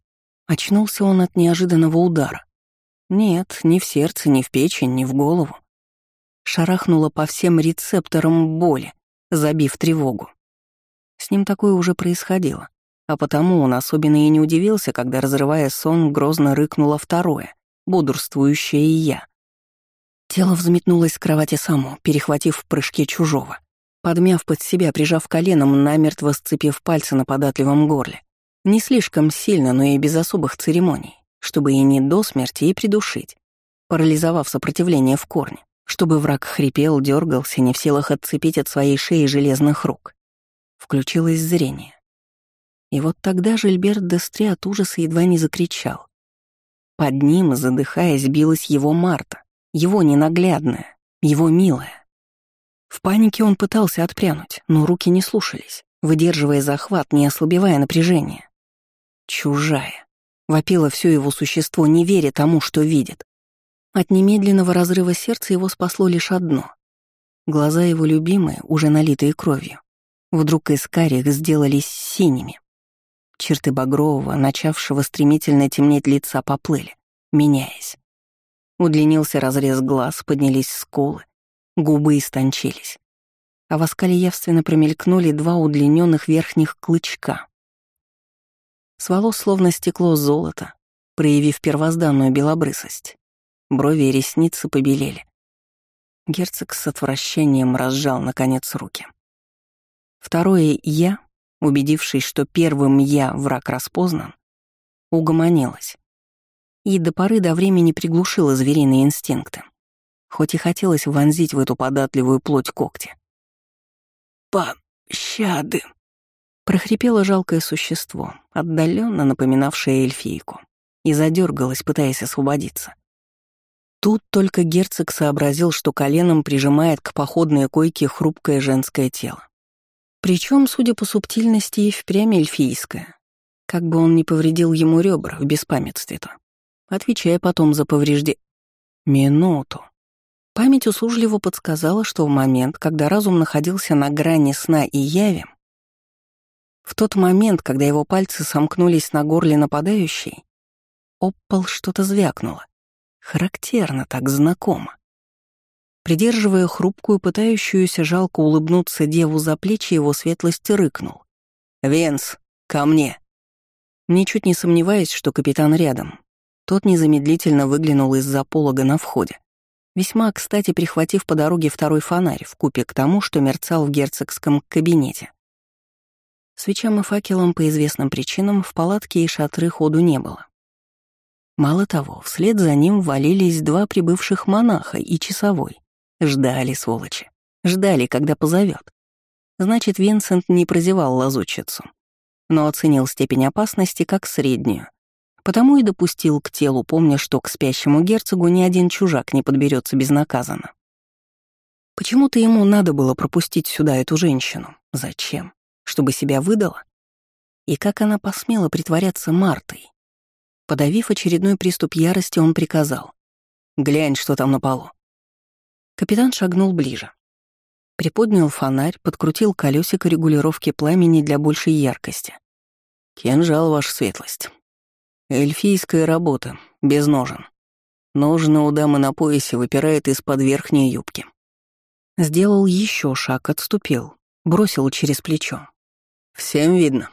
[SPEAKER 1] Очнулся он от неожиданного удара. Нет, ни в сердце, ни в печень, ни в голову шарахнула по всем рецепторам боли, забив тревогу. С ним такое уже происходило, а потому он особенно и не удивился, когда, разрывая сон, грозно рыкнуло второе, бодрствующее я. Тело взметнулось с кровати само, перехватив в прыжке чужого, подмяв под себя, прижав коленом, намертво сцепив пальцы на податливом горле. Не слишком сильно, но и без особых церемоний, чтобы и не до смерти, и придушить, парализовав сопротивление в корне чтобы враг хрипел, дергался, не в силах отцепить от своей шеи железных рук. Включилось зрение. И вот тогда Жильберт Дестре от ужаса едва не закричал. Под ним, задыхаясь, билась его Марта, его ненаглядная, его милая. В панике он пытался отпрянуть, но руки не слушались, выдерживая захват, не ослабевая напряжение. Чужая. Вопило все его существо, не веря тому, что видит. От немедленного разрыва сердца его спасло лишь одно. Глаза его любимые, уже налитые кровью, вдруг из карих сделались синими. Черты багрового, начавшего стремительно темнеть лица, поплыли, меняясь. Удлинился разрез глаз, поднялись скулы, губы истончились. А в оскале явственно промелькнули два удлиненных верхних клычка. С волос словно стекло золото, проявив первозданную белобрысость. Брови и ресницы побелели. Герцог с отвращением разжал, наконец, руки. Второе «я», убедившись, что первым «я» враг распознан, угомонилось. И до поры до времени приглушило звериные инстинкты, хоть и хотелось вонзить в эту податливую плоть когти. «Пощады!» — прохрипело жалкое существо, отдаленно напоминавшее эльфийку, и задергалось, пытаясь освободиться. Тут только герцог сообразил, что коленом прижимает к походной койке хрупкое женское тело. Причем, судя по субтильности, и впрямь эльфийское. Как бы он ни повредил ему ребра в беспамятстве-то. Отвечая потом за повреждение. Минуту. Память услужливо подсказала, что в момент, когда разум находился на грани сна и яви, в тот момент, когда его пальцы сомкнулись на горле нападающей, об что-то звякнуло. Характерно, так знакомо. Придерживая хрупкую, пытающуюся жалко улыбнуться деву за плечи, его светлость рыкнул. «Венс, ко мне!» Ничуть не сомневаясь, что капитан рядом. Тот незамедлительно выглянул из-за полога на входе. Весьма кстати прихватив по дороге второй фонарь в купе к тому, что мерцал в герцогском кабинете. Свечам и факелам по известным причинам в палатке и шатры ходу не было. Мало того, вслед за ним валились два прибывших монаха и часовой. Ждали, сволочи. Ждали, когда позовет. Значит, Винсент не прозевал лазутчицу, но оценил степень опасности как среднюю. Потому и допустил к телу, помня, что к спящему герцогу ни один чужак не подберется безнаказанно. Почему-то ему надо было пропустить сюда эту женщину. Зачем? Чтобы себя выдала? И как она посмела притворяться Мартой? Подавив очередной приступ ярости, он приказал. «Глянь, что там на полу». Капитан шагнул ближе. Приподнял фонарь, подкрутил колесико регулировки пламени для большей яркости. «Кинжал, ваша светлость. Эльфийская работа, без ножен. Ножны у дамы на поясе выпирает из-под верхней юбки». Сделал еще шаг, отступил, бросил через плечо. «Всем видно?»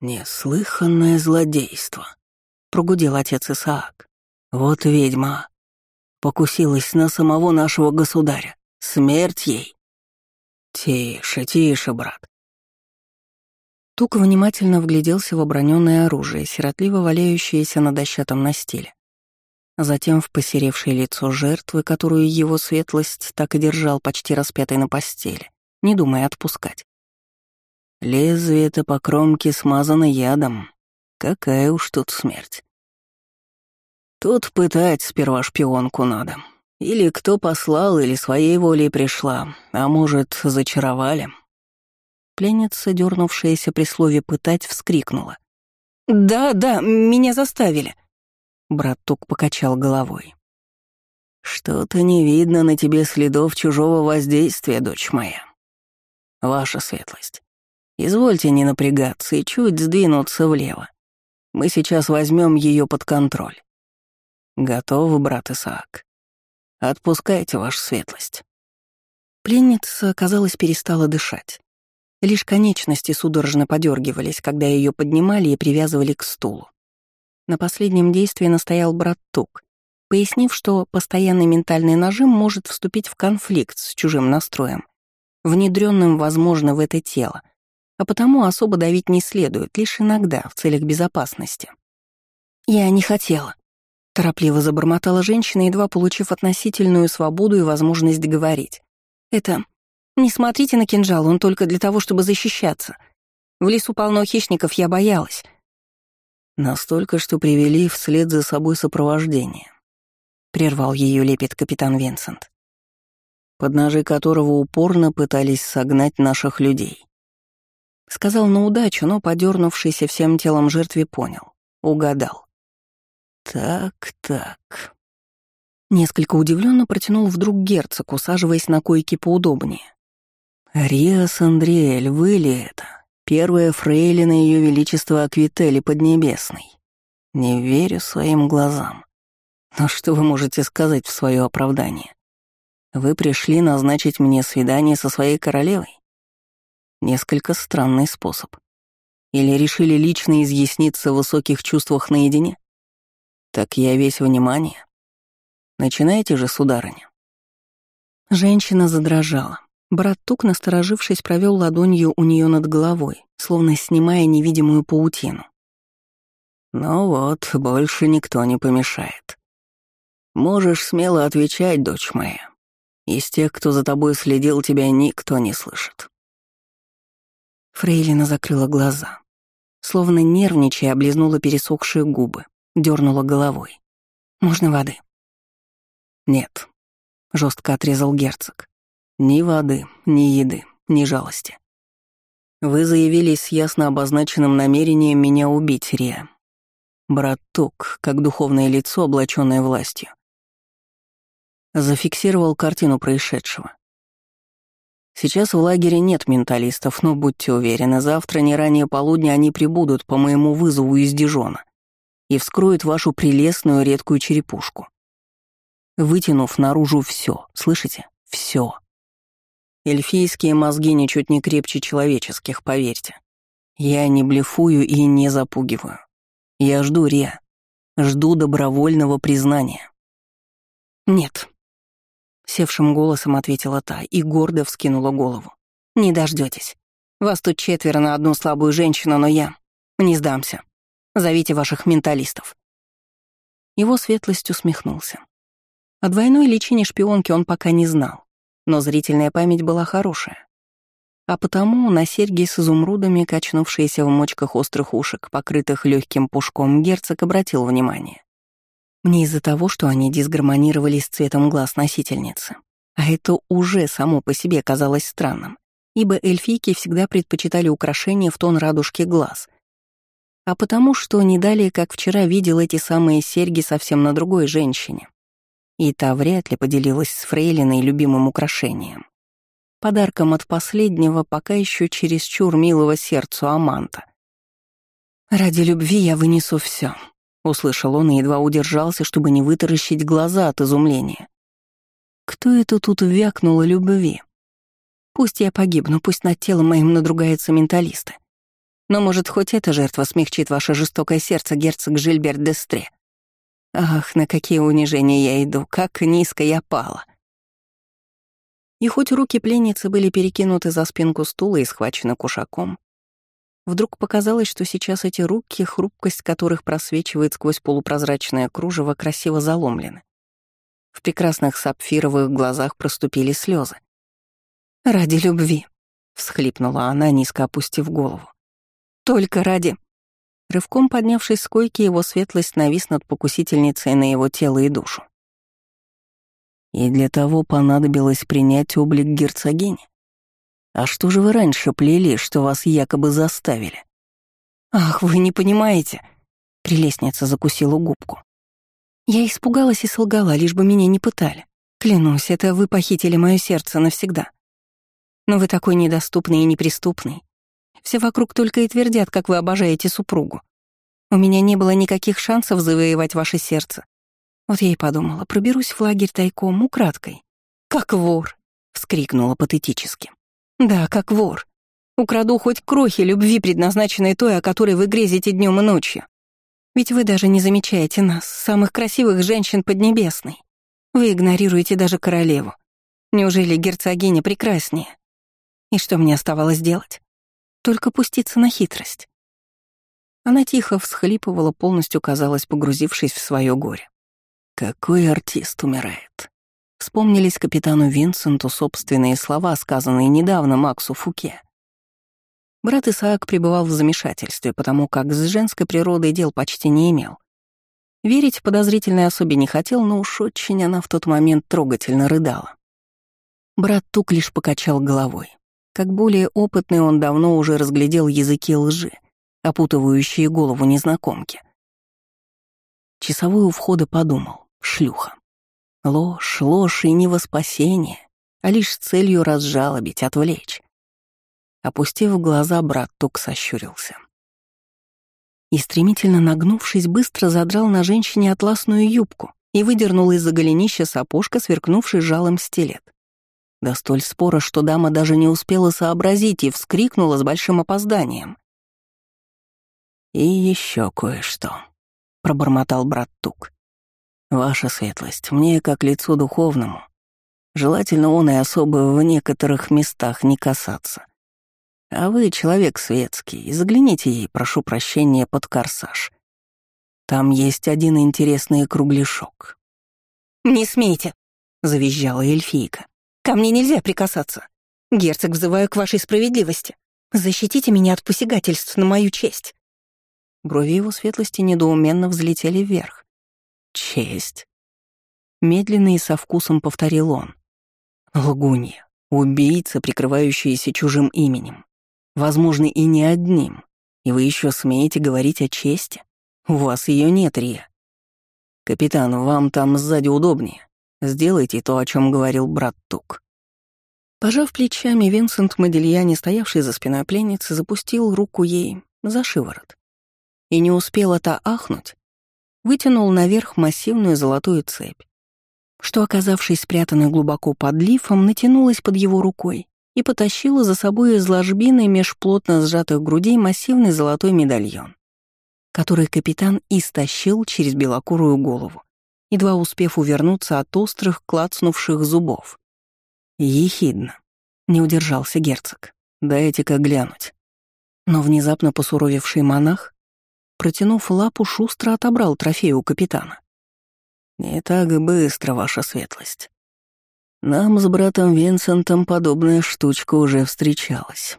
[SPEAKER 1] «Неслыханное злодейство», — прогудел отец Исаак. «Вот ведьма. Покусилась на самого нашего государя. Смерть ей». «Тише, тише, брат». Тук внимательно вгляделся в оброненное оружие, сиротливо валяющееся на дощатом настиле. Затем в посеревшее лицо жертвы, которую его светлость так и держал почти распятой на постели, не думая отпускать. Лезвие-то по кромке смазано ядом. Какая уж тут смерть. Тут пытать сперва шпионку надо. Или кто послал, или своей волей пришла, а может, зачаровали. Пленница, дернувшаяся при слове «пытать», вскрикнула. «Да, да, меня заставили». Брат Тук покачал головой. «Что-то не видно на тебе следов чужого воздействия, дочь моя. Ваша светлость. Извольте не напрягаться и чуть сдвинуться влево. Мы сейчас возьмем ее под контроль. Готовы, брат Исаак? Отпускайте вашу светлость. Пленница, казалось, перестала дышать. Лишь конечности судорожно подергивались, когда ее поднимали и привязывали к стулу. На последнем действии настоял брат Тук, пояснив, что постоянный ментальный нажим может вступить в конфликт с чужим настроем, внедренным, возможно, в это тело — а потому особо давить не следует, лишь иногда, в целях безопасности. «Я не хотела», — торопливо забормотала женщина, едва получив относительную свободу и возможность говорить. «Это... Не смотрите на кинжал, он только для того, чтобы защищаться. В лесу полно хищников, я боялась». «Настолько, что привели вслед за собой сопровождение», — прервал ее лепет капитан Винсент, под ножи которого упорно пытались согнать наших людей. Сказал на удачу, но подернувшийся всем телом жертве понял. Угадал. Так-так. Несколько удивленно протянул вдруг герцог, усаживаясь на койке поудобнее. «Риас Андриэль, вы ли это? Первая фрейлина Ее Величества Аквители Поднебесной. Не верю своим глазам. Но что вы можете сказать в свое оправдание? Вы пришли назначить мне свидание со своей королевой? Несколько странный способ. Или решили лично изъясниться в высоких чувствах наедине? Так я весь внимание. Начинайте же, сударыня. Женщина задрожала. Брат Тук, насторожившись, провел ладонью у нее над головой, словно снимая невидимую паутину. «Ну вот, больше никто не помешает. Можешь смело отвечать, дочь моя. Из тех, кто за тобой следил, тебя никто не слышит. Фрейлина закрыла глаза. Словно нервничая, облизнула пересохшие губы, дернула головой. «Можно воды?» «Нет», — жестко отрезал герцог. «Ни воды, ни еды, ни жалости. Вы заявились с ясно обозначенным намерением меня убить, Рия. Брат Тук, как духовное лицо, облаченное властью, зафиксировал картину происшедшего. Сейчас в лагере нет менталистов, но будьте уверены, завтра не ранее полудня они прибудут по моему вызову из Дижона и вскроют вашу прелестную редкую черепушку. Вытянув наружу все, слышите? Все. Эльфийские мозги ничуть не крепче человеческих, поверьте. Я не блефую и не запугиваю. Я жду Риа. Жду добровольного признания. «Нет», — севшим голосом ответила та и гордо вскинула голову. «Не дождетесь. Вас тут четверо на одну слабую женщину, но я не сдамся. Зовите ваших менталистов». Его светлость усмехнулся. О двойной личине шпионки он пока не знал, но зрительная память была хорошая. А потому на серьги с изумрудами, качнувшиеся в мочках острых ушек, покрытых легким пушком, герцог обратил внимание. Не из-за того, что они дисгармонировали с цветом глаз носительницы. А это уже само по себе казалось странным, ибо эльфийки всегда предпочитали украшения в тон радужки глаз. А потому что не далее, как вчера, видел эти самые серьги совсем на другой женщине. И та вряд ли поделилась с Фрейлиной любимым украшением подарком от последнего, пока еще чересчур милого сердцу Аманта. «Ради любви я вынесу все, услышал он и едва удержался, чтобы не вытаращить глаза от изумления. «Кто это тут вякнул о любви? Пусть я погибну, пусть над телом моим надругаются менталисты. Но, может, хоть эта жертва смягчит ваше жестокое сердце, герцог Жильберт Дестре. Ах, на какие унижения я иду, как низко я пала. И хоть руки пленницы были перекинуты за спинку стула и схвачены кушаком, вдруг показалось, что сейчас эти руки, хрупкость которых просвечивает сквозь полупрозрачное кружево, красиво заломлены. В прекрасных сапфировых глазах проступили слезы. «Ради любви», — всхлипнула она, низко опустив голову. «Только ради...» Рывком поднявшись с койки, его светлость навис над покусительницей на его тело и душу. И для того понадобилось принять облик герцогини? А что же вы раньше плели, что вас якобы заставили? Ах, вы не понимаете. Прелестница закусила губку. Я испугалась и солгала, лишь бы меня не пытали. Клянусь, это вы похитили мое сердце навсегда. Но вы такой недоступный и неприступный. Все вокруг только и твердят, как вы обожаете супругу. У меня не было никаких шансов завоевать ваше сердце. Вот я и подумала, проберусь в лагерь тайком, украдкой. «Как вор!» — вскрикнула патетически. «Да, как вор. Украду хоть крохи любви, предназначенной той, о которой вы грезите днем и ночью. Ведь вы даже не замечаете нас, самых красивых женщин Поднебесной. Вы игнорируете даже королеву. Неужели герцогиня прекраснее? И что мне оставалось делать? Только пуститься на хитрость». Она тихо всхлипывала, полностью, казалось, погрузившись в свое горе. Какой артист умирает? Вспомнились капитану Винсенту собственные слова, сказанные недавно Максу Фуке. Брат Исаак пребывал в замешательстве, потому как с женской природой дел почти не имел. Верить подозрительной особе не хотел, но уж очень она в тот момент трогательно рыдала. Брат Тук лишь покачал головой. Как более опытный, он давно уже разглядел языки лжи, опутывающие голову незнакомки. Часовой у входа подумал шлюха. Ложь, ложь и не во спасение, а лишь с целью разжалобить, отвлечь. Опустив глаза, брат Тук сощурился. И, стремительно нагнувшись, быстро задрал на женщине атласную юбку и выдернул из-за голенища сапожка, сверкнувший жалом стилет. Да столь спора, что дама даже не успела сообразить и вскрикнула с большим опозданием. «И еще кое-что», — пробормотал брат Тук. Ваша светлость, мне, как лицу духовному, желательно он и особо в некоторых местах не касаться. А вы человек светский, загляните ей, прошу прощения, под корсаж. Там есть один интересный кругляшок». «Не смейте!» — завизжала эльфийка. «Ко мне нельзя прикасаться. Герцог, взываю к вашей справедливости. Защитите меня от посягательств на мою честь». Брови его светлости недоуменно взлетели вверх. Честь. Медленно и со вкусом повторил он. Лгунья, убийца, прикрывающаяся чужим именем. Возможно, и не одним. И вы еще смеете говорить о чести? У вас ее нет, Рия. Капитан, вам там сзади удобнее. Сделайте то, о чем говорил брат Тук. Пожав плечами, Винсент Модельяни, стоявший за спиной пленницы, запустил руку ей за шиворот. И не успела та ахнуть, вытянул наверх массивную золотую цепь, что, оказавшись спрятанной глубоко под лифом, натянулась под его рукой и потащила за собой из ложбины меж плотно сжатых грудей массивный золотой медальон, который капитан истощил через белокурую голову едва успев увернуться от острых клацнувших зубов. Ехидно. Не удержался герцог. Дайте-ка глянуть. Но внезапно посуровевший монах, протянув лапу, шустро отобрал трофей у капитана. «Не так быстро, ваша светлость. Нам с братом Винсентом подобная штучка уже встречалась.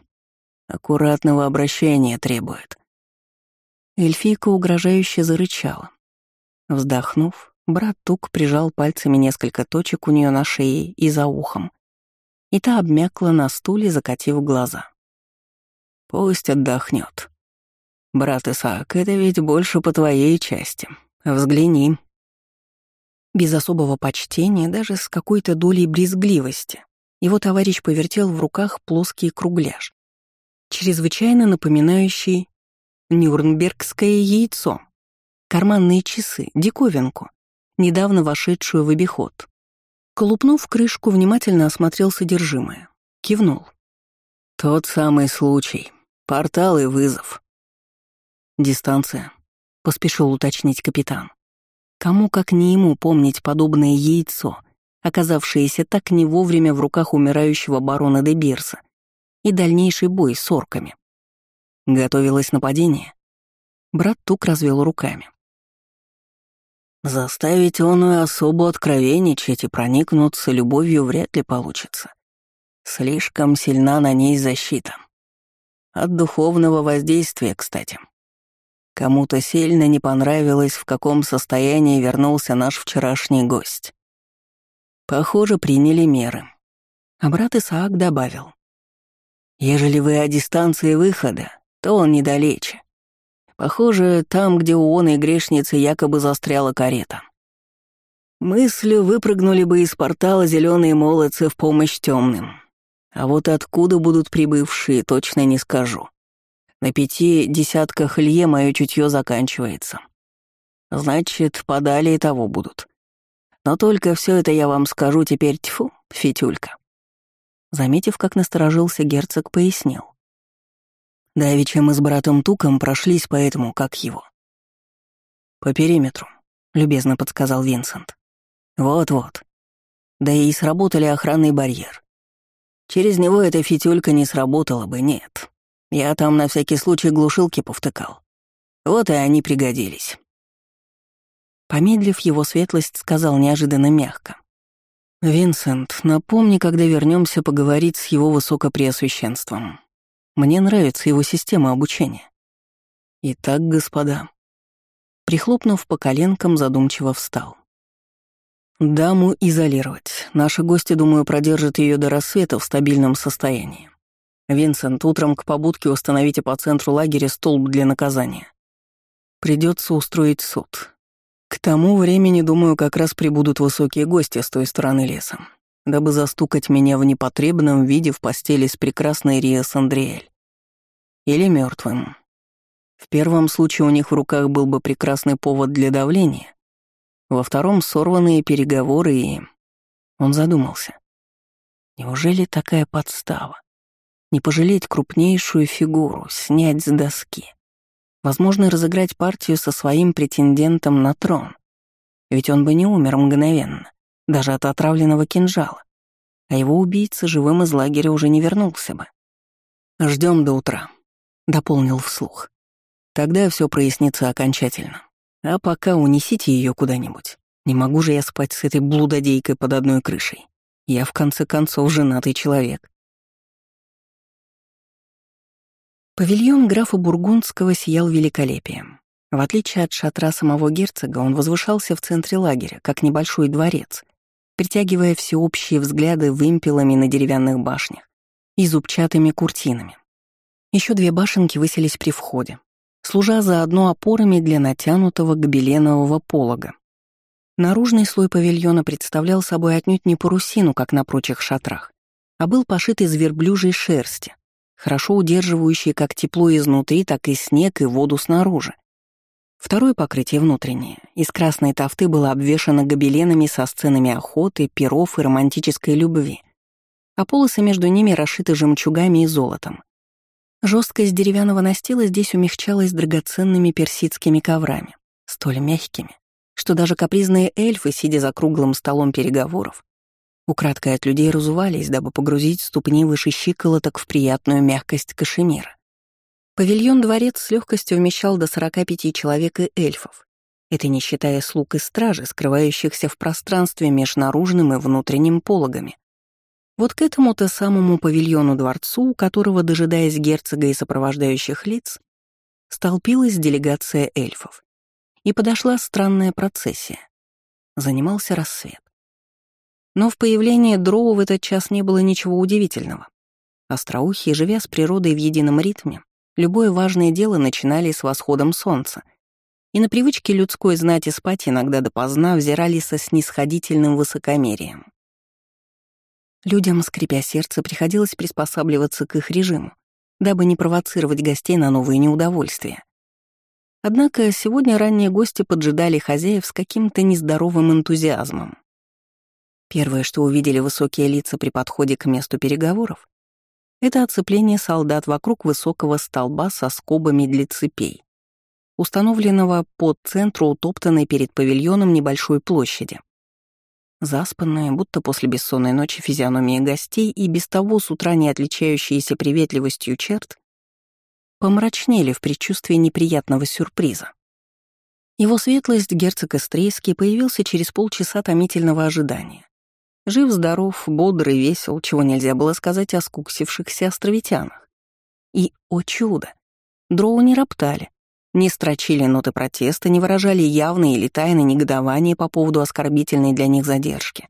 [SPEAKER 1] Аккуратного обращения требует». Эльфийка угрожающе зарычала. Вздохнув, брат Тук прижал пальцами несколько точек у нее на шее и за ухом. И та обмякла на стуле, закатив глаза. Пусть отдохнет. Брат Исаак, это ведь больше по твоей части. Взгляни. Без особого почтения, даже с какой-то долей брезгливости, его товарищ повертел в руках плоский кругляш, чрезвычайно напоминающий нюрнбергское яйцо, карманные часы, диковинку, недавно вошедшую в обиход. Колупнув крышку, внимательно осмотрел содержимое. Кивнул. «Тот самый случай. Портал и вызов. Дистанция, поспешил уточнить капитан. Кому как не ему помнить подобное яйцо, оказавшееся так не вовремя в руках умирающего барона де Бирса, и дальнейший бой с орками. Готовилось нападение. Брат Тук развел руками. Заставить оную особу откровенничать и проникнуться любовью вряд ли получится. Слишком сильна на ней защита. От духовного воздействия, кстати. Кому-то сильно не понравилось, в каком состоянии вернулся наш вчерашний гость. Похоже, приняли меры. А брат Исаак добавил. Ежели вы о дистанции выхода, то он недалече. Похоже, там, где у оной грешницы якобы застряла карета. Мыслью выпрыгнули бы из портала зеленые молодцы в помощь темным. А вот откуда будут прибывшие, точно не скажу. На пяти десятках лье мое чутье заканчивается. Значит, подали и того будут. Но только все это я вам скажу теперь тьфу, фитюлька. Заметив, как насторожился герцог, пояснил. Давеча мы с братом Туком прошлись по этому, как его. По периметру, любезно подсказал Винсент. Вот-вот. Да и сработали охранный барьер. Через него эта фитюлька не сработала бы, нет. Я там на всякий случай глушилки повтыкал. Вот и они пригодились. Помедлив, его светлость сказал неожиданно мягко. «Винсент, напомни, когда вернемся поговорить с его высокопреосвященством. Мне нравится его система обучения». «Итак, господа». Прихлопнув по коленкам, задумчиво встал. Даму изолировать. Наши гости, думаю, продержат ее до рассвета в стабильном состоянии. Винсент, утром к побудке установите по центру лагеря столб для наказания. Придется устроить суд. К тому времени, думаю, как раз прибудут высокие гости с той стороны леса, дабы застукать меня в непотребном виде в постели с прекрасной Риа Сандриэль. Или мертвым. В первом случае у них в руках был бы прекрасный повод для давления, во втором — сорванные переговоры и... Он задумался. Неужели такая подстава? Не пожалеть крупнейшую фигуру, снять с доски. Возможно, разыграть партию со своим претендентом на трон. Ведь он бы не умер мгновенно, даже от отравленного кинжала. А его убийца живым из лагеря уже не вернулся бы. Ждем до утра», — дополнил вслух. «Тогда все прояснится окончательно». А пока унесите ее куда-нибудь. Не могу же я спать с этой блудодейкой под одной крышей. Я, в конце концов, женатый человек. Павильон графа Бургундского сиял великолепием. В отличие от шатра самого герцога, он возвышался в центре лагеря, как небольшой дворец, притягивая всеобщие взгляды вымпелами на деревянных башнях и зубчатыми куртинами. Еще две башенки высились при входе, служа заодно опорами для натянутого гобеленового полога. Наружный слой павильона представлял собой отнюдь не парусину, как на прочих шатрах, а был пошит из верблюжьей шерсти, хорошо удерживающий как тепло изнутри, так и снег и воду снаружи. Второе покрытие внутреннее, из красной тафты было обвешано гобеленами со сценами охоты, перов и романтической любви, а полосы между ними расшиты жемчугами и золотом. Жесткость деревянного настила здесь умягчалась драгоценными персидскими коврами, столь мягкими, что даже капризные эльфы, сидя за круглым столом переговоров, украдкой от людей разувались, дабы погрузить ступни выше щиколоток в приятную мягкость кашемира. Павильон-дворец с легкостью вмещал до 45 человек и эльфов. Это не считая слуг и стражи, скрывающихся в пространстве между наружным и внутренним пологами. Вот к этому-то самому павильону-дворцу, у которого, дожидаясь герцога и сопровождающих лиц, столпилась делегация эльфов. И подошла странная процессия. Занимался рассвет. Но в появлении дроу в этот час не было ничего удивительного. Остроухие, живя с природой в едином ритме, любое важное дело начинали с восходом солнца, и на привычке людской знати спать иногда допоздна взирали со снисходительным высокомерием. Людям, скрипя сердце, приходилось приспосабливаться к их режиму, дабы не провоцировать гостей на новые неудовольствия. Однако сегодня ранние гости поджидали хозяев с каким-то нездоровым энтузиазмом. Первое, что увидели высокие лица при подходе к месту переговоров, это оцепление солдат вокруг высокого столба со скобами для цепей, установленного под центру утоптанной перед павильоном небольшой площади. Заспанные, будто после бессонной ночи физиономии гостей и без того с утра не отличающиеся приветливостью черт, помрачнели в предчувствии неприятного сюрприза. Его светлость, герцог Эстрейский, появился через полчаса томительного ожидания. Жив-здоров, бодрый, весел, чего нельзя было сказать о скуксившихся островитянах. И, о чудо, дроу не роптали, не строчили ноты протеста, не выражали явное или тайное негодование по поводу оскорбительной для них задержки.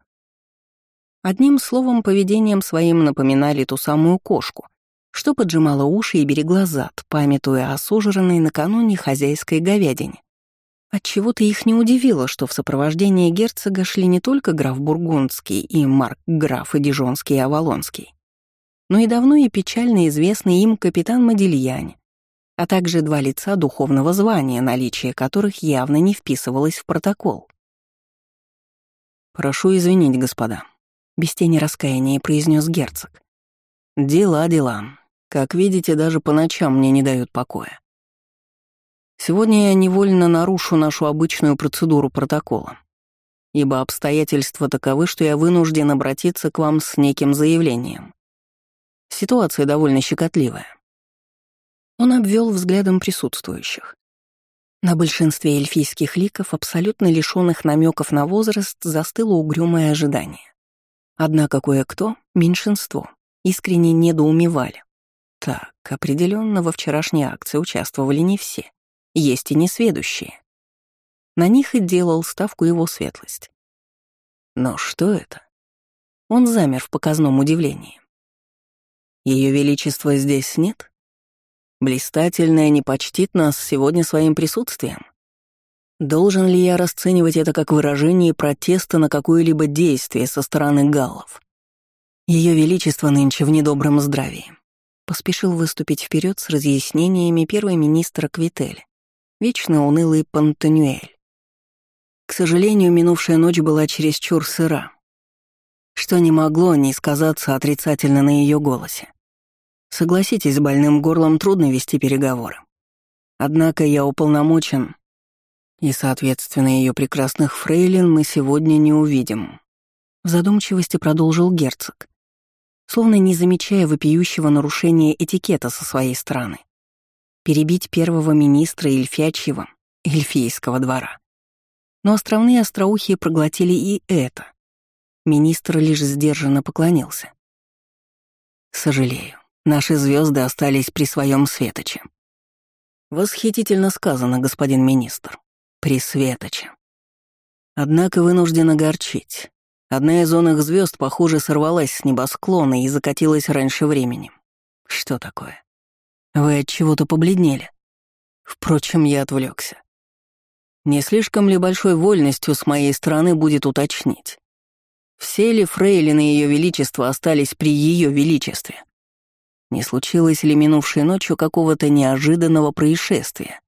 [SPEAKER 1] Одним словом, поведением своим напоминали ту самую кошку, что поджимала уши и берегла зад, памятуя о сожранной накануне хозяйской говядине. Отчего-то их не удивило, что в сопровождении герцога шли не только граф Бургундский и Марк граф и и Авалонский, но и давно и печально известный им капитан Модильяне, а также два лица духовного звания, наличие которых явно не вписывалось в протокол. «Прошу извинить, господа», — без тени раскаяния произнес герцог. «Дела, дела. Как видите, даже по ночам мне не дают покоя. Сегодня я невольно нарушу нашу обычную процедуру протокола, ибо обстоятельства таковы, что я вынужден обратиться к вам с неким заявлением. Ситуация довольно щекотливая. Он обвел взглядом присутствующих. На большинстве эльфийских ликов, абсолютно лишенных намеков на возраст, застыло угрюмое ожидание. Однако кое-кто, меньшинство, искренне недоумевали. Так, определенно во вчерашней акции участвовали не все, есть и несведущие. На них и делал ставку его светлость. Но что это? Он замер в показном удивлении. Ее величества здесь нет? Блистательная не почтит нас сегодня своим присутствием. Должен ли я расценивать это как выражение протеста на какое-либо действие со стороны галлов? Ее Величество нынче в недобром здравии. Поспешил выступить вперед с разъяснениями первый министр Квитель, вечно унылый Пантенюэль. К сожалению, минувшая ночь была чересчур сыра, что не могло не сказаться отрицательно на ее голосе. Согласитесь, с больным горлом трудно вести переговоры. Однако я уполномочен, и, соответственно, ее прекрасных фрейлин мы сегодня не увидим. В задумчивости продолжил герцог, словно не замечая вопиющего нарушения этикета со своей стороны. Перебить первого министра эльфячьего, эльфийского двора. Но островные остроухие проглотили и это. Министр лишь сдержанно поклонился. «Сожалею. Наши звезды остались при своем светоче. Восхитительно сказано, господин министр. При светоче. Однако вынужден огорчить. Одна из он их звезд, похоже, сорвалась с небосклона и закатилась раньше времени. Что такое? Вы от чего-то побледнели. Впрочем, я отвлекся. Не слишком ли большой вольностью с моей стороны будет уточнить? Все ли фрейлины Ее Величества остались при Ее Величестве? Не случилось ли минувшей ночью какого-то неожиданного происшествия?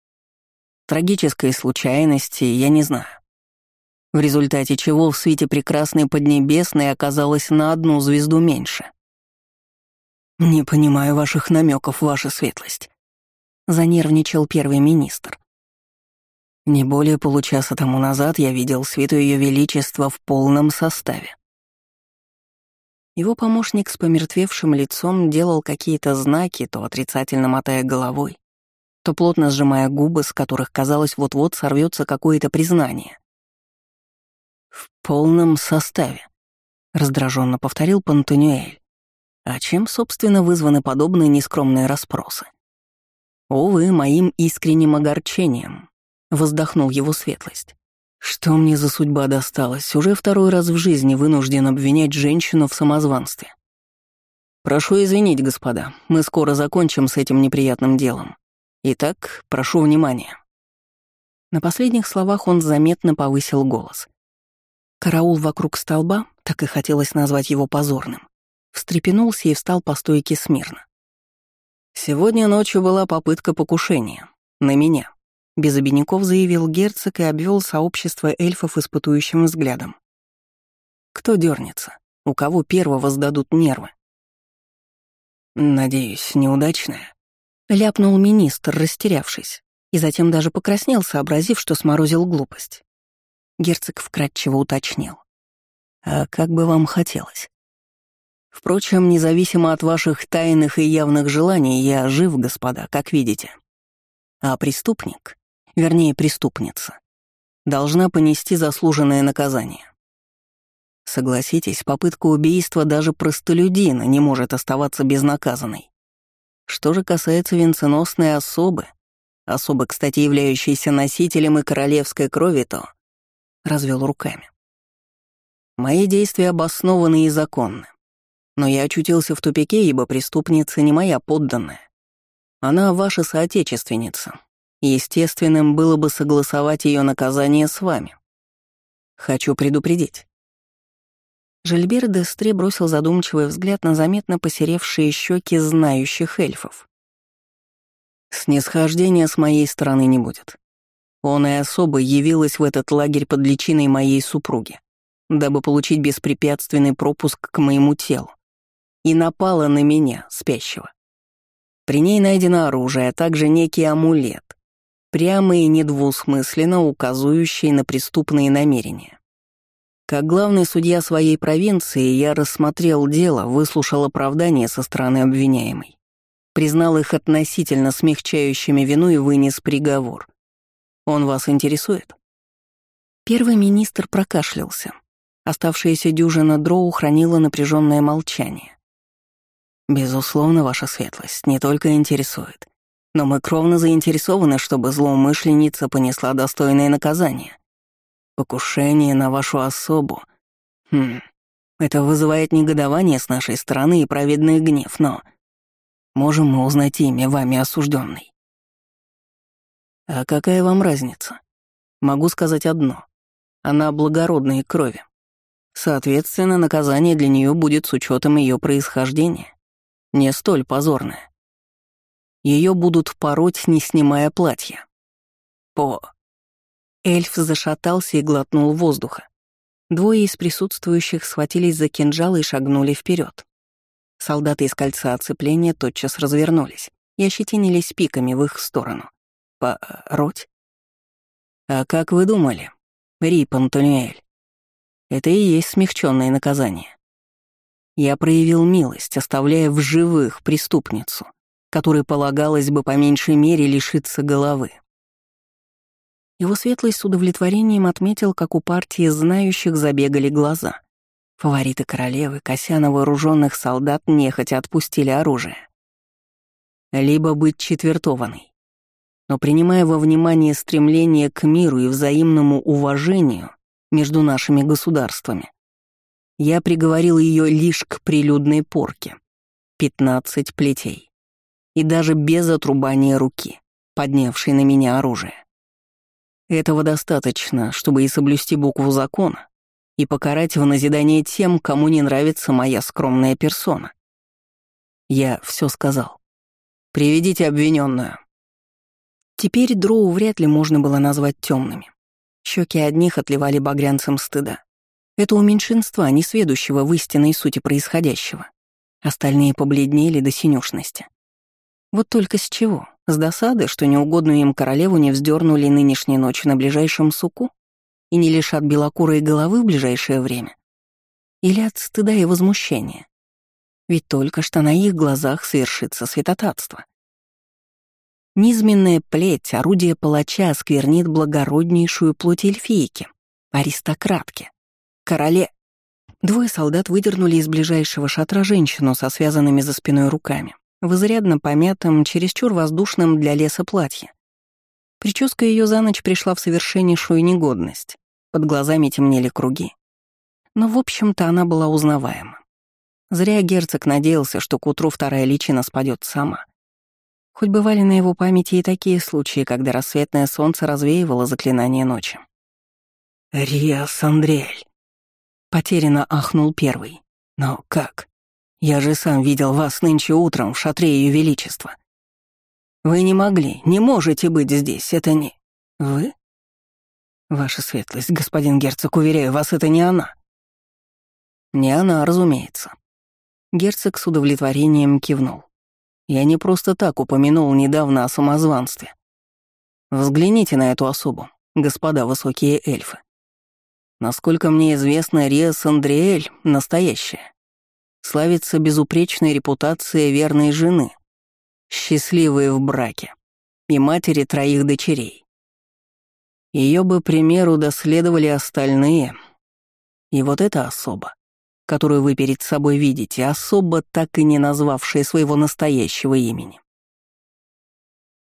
[SPEAKER 1] Трагической случайности, я не знаю. В результате чего в свете прекрасной Поднебесной оказалось на одну звезду меньше. «Не понимаю ваших намеков, ваша светлость», — занервничал первый министр. Не более получаса тому назад я видел святое ее величество в полном составе. Его помощник с помертвевшим лицом делал какие-то знаки, то отрицательно мотая головой, то плотно сжимая губы, с которых, казалось, вот-вот сорвется какое-то признание. «В полном составе», — раздраженно повторил Пантунюэль. «А чем, собственно, вызваны подобные нескромные расспросы?» «Увы, моим искренним огорчением», — воздохнул его светлость. Что мне за судьба досталась? Уже второй раз в жизни вынужден обвинять женщину в самозванстве. Прошу извинить, господа, мы скоро закончим с этим неприятным делом. Итак, прошу внимания. На последних словах он заметно повысил голос. Караул вокруг столба, так и хотелось назвать его позорным, встрепенулся и встал по стойке смирно. Сегодня ночью была попытка покушения. На меня. Без обиняков заявил герцог и обвел сообщество эльфов испытующим взглядом. Кто дернется? У кого первого сдадут нервы? «Надеюсь, неудачная?» — ляпнул министр, растерявшись, и затем даже покраснел, сообразив, что сморозил глупость. Герцог вкратчиво уточнил. «А как бы вам хотелось?» «Впрочем, независимо от ваших тайных и явных желаний, я жив, господа, как видите. А преступник вернее, преступница, должна понести заслуженное наказание. Согласитесь, попытка убийства даже простолюдина не может оставаться безнаказанной. Что же касается венценосной особы, особы, кстати, являющейся носителем и королевской крови, то развел руками. Мои действия обоснованы и законны. Но я очутился в тупике, ибо преступница не моя подданная. Она ваша соотечественница, Естественным было бы согласовать ее наказание с вами. Хочу предупредить. Жильбер Дестре бросил задумчивый взгляд на заметно посеревшие щеки знающих эльфов. Снисхождения с моей стороны не будет. Он и особо явилась в этот лагерь под личиной моей супруги, дабы получить беспрепятственный пропуск к моему телу, и напала на меня, спящего. При ней найдено оружие, а также некий амулет, прямо и недвусмысленно указывающие на преступные намерения. Как главный судья своей провинции я рассмотрел дело, выслушал оправдания со стороны обвиняемой, признал их относительно смягчающими вину и вынес приговор. Он вас интересует? Первый министр прокашлялся. Оставшаяся дюжина дроу хранила напряженное молчание. «Безусловно, ваша светлость не только интересует, но мы кровно заинтересованы, чтобы злоумышленница понесла достойное наказание. Покушение на вашу особу. Хм, это вызывает негодование с нашей стороны и праведный гнев, но... Можем мы узнать имя вами осужденной? А какая вам разница? Могу сказать одно. Она благородной крови. Соответственно, наказание для нее будет с учетом ее происхождения. Не столь позорное. Ее будут пороть, не снимая платья. По. Эльф зашатался и глотнул воздуха. Двое из присутствующих схватились за кинжалы и шагнули вперед. Солдаты из кольца оцепления тотчас развернулись и ощетинились пиками в их сторону. Пороть? А как вы думали, Рип Антониэль? Это и есть смягченное наказание. Я проявил милость, оставляя в живых преступницу — которой полагалось бы по меньшей мере лишиться головы. Его светлость с удовлетворением отметил, как у партии знающих забегали глаза. Фавориты королевы, кося на вооруженных солдат, нехотя отпустили оружие. Либо быть четвертованной. Но принимая во внимание стремление к миру и взаимному уважению между нашими государствами, я приговорил ее лишь к прилюдной порке. Пятнадцать плетей и даже без отрубания руки, поднявшей на меня оружие. Этого достаточно, чтобы и соблюсти букву закона, и покарать в назидание тем, кому не нравится моя скромная персона. Я все сказал. Приведите обвиненную. Теперь дроу вряд ли можно было назвать темными. Щеки одних отливали багрянцем стыда. Это у меньшинства, не сведущего в истинной сути происходящего. Остальные побледнели до синюшности. Вот только с чего? С досады, что неугодную им королеву не вздернули нынешней ночью на ближайшем суку и не лишат белокурой головы в ближайшее время? Или от стыда и возмущения? Ведь только что на их глазах совершится святотатство. Низменная плеть, орудие палача сквернит благороднейшую плоть эльфийки, аристократки, короле. Двое солдат выдернули из ближайшего шатра женщину со связанными за спиной руками, в изрядно помятом, чересчур воздушном для леса платье. Прическа ее за ночь пришла в совершеннейшую негодность, под глазами темнели круги. Но, в общем-то, она была узнаваема. Зря герцог надеялся, что к утру вторая личина спадет сама. Хоть бывали на его памяти и такие случаи, когда рассветное солнце развеивало заклинание ночи. «Риас Андриэль!» Потерянно ахнул первый. «Но как? Я же сам видел вас нынче утром в шатре Ее Величества. Вы не могли, не можете быть здесь, это не... Вы? Ваша светлость, господин герцог, уверяю вас, это не она. Не она, разумеется. Герцог с удовлетворением кивнул. Я не просто так упомянул недавно о самозванстве. Взгляните на эту особу, господа высокие эльфы. Насколько мне известно, Риас Андриэль — настоящая. Славится безупречной репутацией верной жены, счастливой в браке, и матери троих дочерей. Ее бы примеру доследовали остальные. И вот эта особа которую вы перед собой видите, особо так и не назвавшая своего настоящего имени.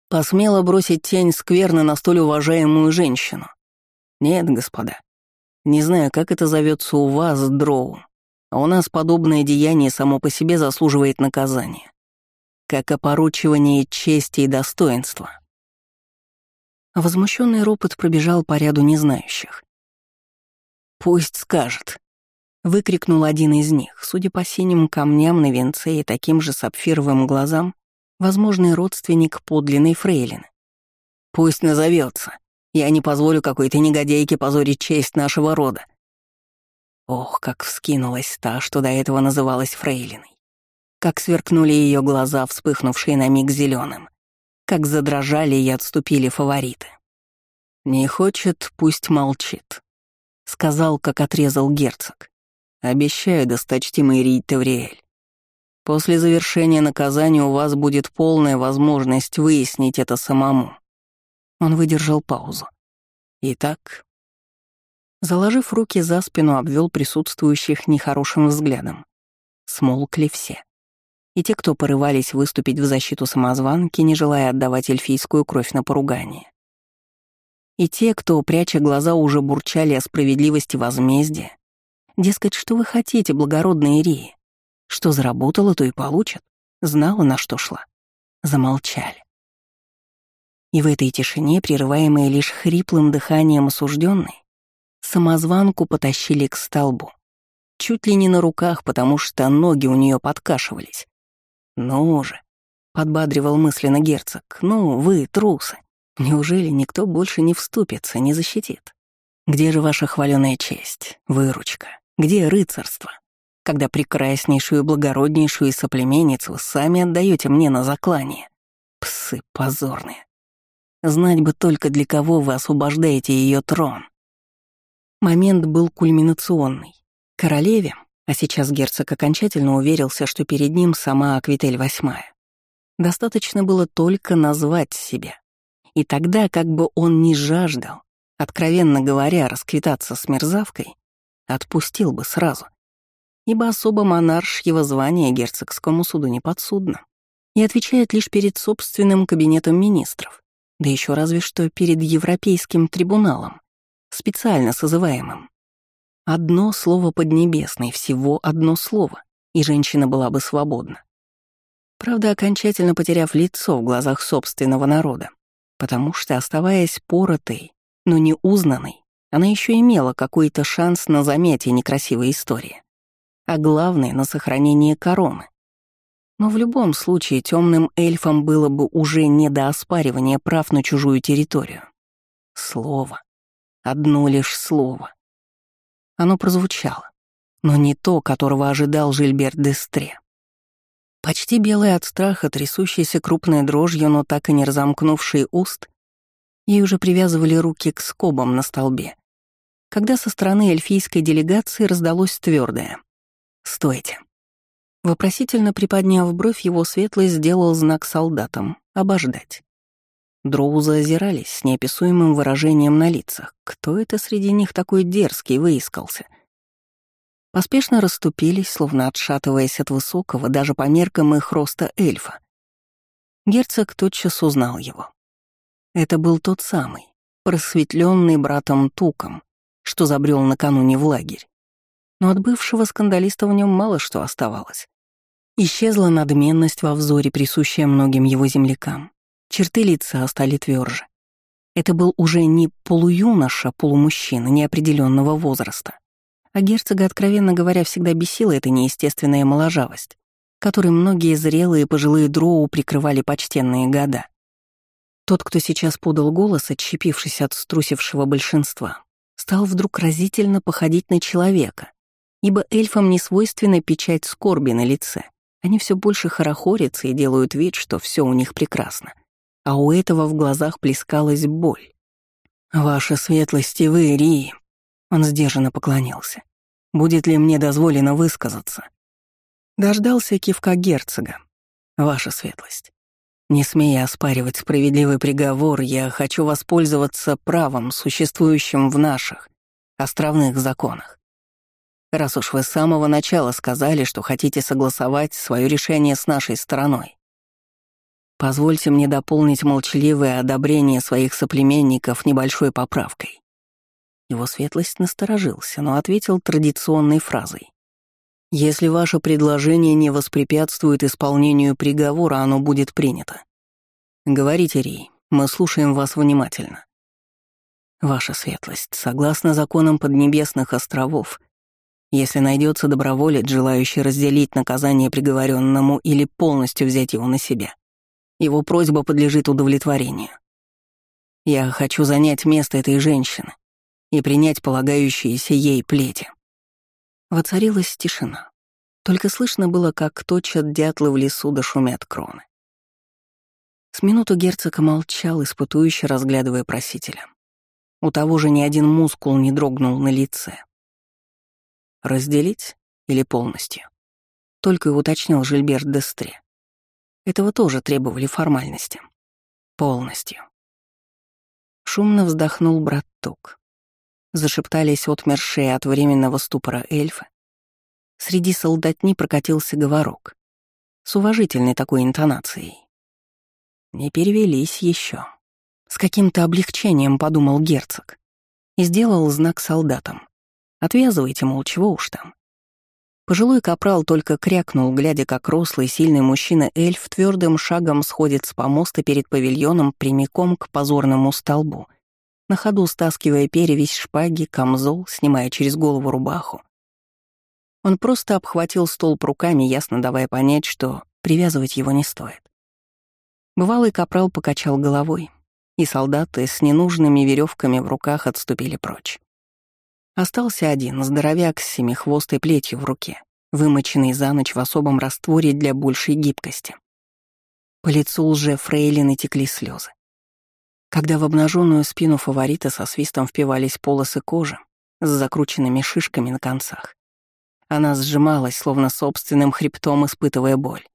[SPEAKER 1] Посмела бросить тень скверно на столь уважаемую женщину. Нет, господа, не знаю, как это зовется у вас, дроу, а у нас подобное деяние само по себе заслуживает наказания, как опоручивание чести и достоинства. Возмущенный ропот пробежал по ряду незнающих. «Пусть скажет», Выкрикнул один из них, судя по синим камням на венце и таким же сапфировым глазам, возможный родственник подлинной фрейлины. «Пусть назовется. Я не позволю какой-то негодяйке позорить честь нашего рода». Ох, как вскинулась та, что до этого называлась фрейлиной. Как сверкнули ее глаза, вспыхнувшие на миг зеленым. Как задрожали и отступили фавориты. «Не хочет, пусть молчит», — сказал, как отрезал герцог. Обещаю, досточтимый Рить Тавриэль. После завершения наказания у вас будет полная возможность выяснить это самому. Он выдержал паузу. Итак, заложив руки за спину, обвел присутствующих нехорошим взглядом. Смолкли все. И те, кто порывались выступить в защиту самозванки, не желая отдавать эльфийскую кровь на поругание. И те, кто, пряча глаза, уже бурчали о справедливости возмездия, Дескать, что вы хотите, благородная Ирии? Что заработала, то и получит. Знала, на что шла. Замолчали. И в этой тишине, прерываемой лишь хриплым дыханием осужденной, самозванку потащили к столбу. Чуть ли не на руках, потому что ноги у нее подкашивались. «Ну же», — подбадривал мысленно герцог, — «ну, вы, трусы, неужели никто больше не вступится, не защитит? Где же ваша хваленая честь, выручка?» Где рыцарство? Когда прекраснейшую благороднейшую соплеменницу сами отдаете мне на заклание. Псы позорные. Знать бы только, для кого вы освобождаете ее трон. Момент был кульминационный. Королеве, а сейчас герцог окончательно уверился, что перед ним сама Аквитель Восьмая. Достаточно было только назвать себя. И тогда, как бы он ни жаждал, откровенно говоря, расквитаться с мерзавкой, Отпустил бы сразу. Ибо особо монаршьего звания герцогскому суду не подсудно и отвечает лишь перед собственным кабинетом министров, да еще разве что перед Европейским трибуналом, специально созываемым. Одно слово поднебесное, всего одно слово, и женщина была бы свободна. Правда, окончательно потеряв лицо в глазах собственного народа, потому что, оставаясь поротой, но не узнанной, она еще имела какой-то шанс на замятие некрасивой истории. А главное — на сохранение короны. Но в любом случае темным эльфам было бы уже не до оспаривания прав на чужую территорию. Слово. Одно лишь слово. Оно прозвучало, но не то, которого ожидал Жильберт Дестре. Почти белая от страха, трясущаяся крупной дрожью, но так и не разомкнувший уст, ей уже привязывали руки к скобам на столбе. Когда со стороны эльфийской делегации раздалось твердое «Стойте». Вопросительно приподняв бровь, его светлость сделал знак солдатам «Обождать». Дроузы озирались с неописуемым выражением на лицах. Кто это среди них такой дерзкий выискался? Поспешно расступились, словно отшатываясь от высокого, даже по меркам их роста эльфа. Герцог тотчас узнал его. Это был тот самый, просветленный братом Туком, что забрел накануне в лагерь. Но от бывшего скандалиста в нем мало что оставалось. Исчезла надменность во взоре, присущая многим его землякам. Черты лица стали тверже. Это был уже не полуюноша, полумужчина неопределенного возраста. А герцога, откровенно говоря, всегда бесила эта неестественная моложавость, которой многие зрелые пожилые дроу прикрывали почтенные года. Тот, кто сейчас подал голос, отщепившись от струсившего большинства, стал вдруг разительно походить на человека, ибо эльфам не свойственна печать скорби на лице. Они все больше хорохорятся и делают вид, что все у них прекрасно а у этого в глазах плескалась боль. «Ваша светлость и вы, Рии», — он сдержанно поклонился, — «будет ли мне дозволено высказаться?» Дождался кивка герцога. «Ваша светлость, не смея оспаривать справедливый приговор, я хочу воспользоваться правом, существующим в наших островных законах. Раз уж вы с самого начала сказали, что хотите согласовать свое решение с нашей стороной, Позвольте мне дополнить молчаливое одобрение своих соплеменников небольшой поправкой. Его светлость насторожился, но ответил традиционной фразой. «Если ваше предложение не воспрепятствует исполнению приговора, оно будет принято. Говорите, Рей, мы слушаем вас внимательно. Ваша светлость, согласно законам Поднебесных островов, если найдется доброволец, желающий разделить наказание приговоренному или полностью взять его на себя, его просьба подлежит удовлетворению. Я хочу занять место этой женщины и принять полагающиеся ей плети. Воцарилась тишина. Только слышно было, как точат дятлы в лесу да шумят кроны. С минуту герцог молчал, испытующе разглядывая просителя. У того же ни один мускул не дрогнул на лице. «Разделить или полностью?» Только и уточнил Жильберт Дестре. Этого тоже требовали формальности. Полностью. Шумно вздохнул брат Тук. Зашептались отмершие от временного ступора эльфы. Среди солдатни прокатился говорок. С уважительной такой интонацией. Не перевелись еще. С каким-то облегчением подумал герцог. И сделал знак солдатам. Отвязывайте, мол, чего уж там. Пожилой капрал только крякнул, глядя, как рослый, сильный мужчина-эльф твердым шагом сходит с помоста перед павильоном прямиком к позорному столбу, на ходу стаскивая перевязь шпаги, камзол, снимая через голову рубаху. Он просто обхватил столб руками, ясно давая понять, что привязывать его не стоит. Бывалый капрал покачал головой, и солдаты с ненужными веревками в руках отступили прочь. Остался один, здоровяк с семихвостой плетью в руке, вымоченный за ночь в особом растворе для большей гибкости. По лицу лже фрейлины текли слезы. Когда в обнаженную спину фаворита со свистом впивались полосы кожи с закрученными шишками на концах, она сжималась, словно собственным хребтом испытывая боль.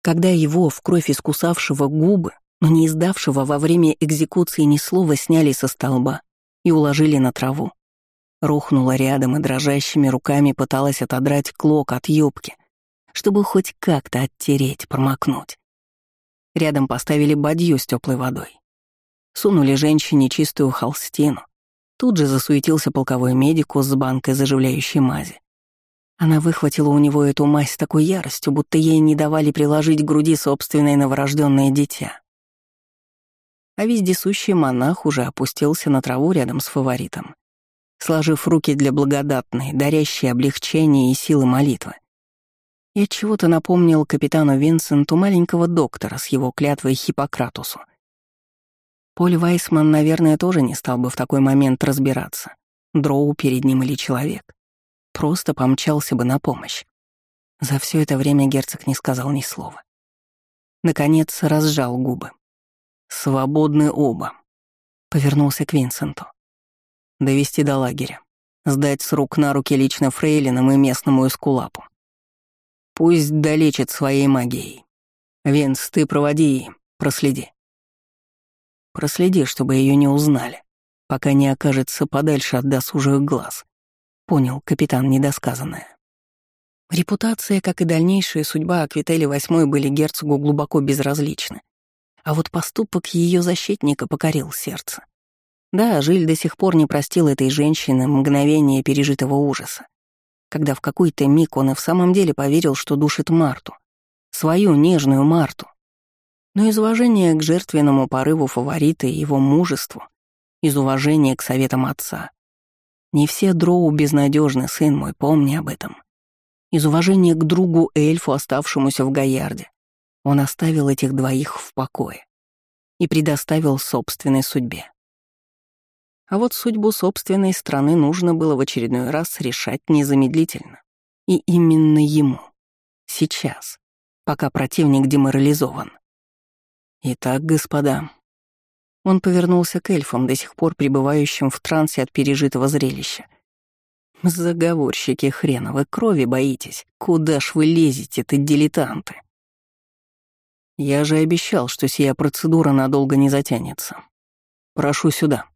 [SPEAKER 1] Когда его, в кровь искусавшего губы, но не издавшего во время экзекуции ни слова, сняли со столба и уложили на траву, Рухнула рядом и дрожащими руками пыталась отодрать клок от юбки, чтобы хоть как-то оттереть, промокнуть. Рядом поставили бадью с теплой водой. Сунули женщине чистую холстину. Тут же засуетился полковой медикус с банкой заживляющей мази. Она выхватила у него эту мазь с такой яростью, будто ей не давали приложить к груди собственное новорожденное дитя. А вездесущий монах уже опустился на траву рядом с фаворитом сложив руки для благодатной, дарящей облегчение и силы молитвы. Я чего-то напомнил капитану Винсенту маленького доктора с его клятвой Хиппократусу. Поль Вайсман, наверное, тоже не стал бы в такой момент разбираться, дроу перед ним или человек. Просто помчался бы на помощь. За все это время герцог не сказал ни слова. Наконец разжал губы. «Свободны оба», — повернулся к Винсенту. «Довести до лагеря, сдать с рук на руки лично фрейлинам и местному эскулапу. Пусть долечит своей магией. Винс, ты проводи и проследи. Проследи, чтобы ее не узнали, пока не окажется подальше от досужих глаз. Понял капитан недосказанное. Репутация, как и дальнейшая судьба Аквители VIII были герцогу глубоко безразличны. А вот поступок ее защитника покорил сердце. Да, Жиль до сих пор не простил этой женщины мгновение пережитого ужаса, когда в какой-то миг он и в самом деле поверил, что душит Марту, свою нежную Марту. Но из уважения к жертвенному порыву фаворита и его мужеству, из уважения к советам отца. Не все дроу безнадежны, сын мой, помни об этом. Из уважения к другу эльфу, оставшемуся в Гаярде, он оставил этих двоих в покое и предоставил собственной судьбе. А вот судьбу собственной страны нужно было в очередной раз решать незамедлительно. И именно ему. Сейчас. Пока противник деморализован. Итак, господа. Он повернулся к эльфам, до сих пор пребывающим в трансе от пережитого зрелища. Заговорщики хреновы, крови боитесь. Куда ж вы лезете-то, дилетанты? Я же обещал, что сия процедура надолго не затянется. Прошу сюда.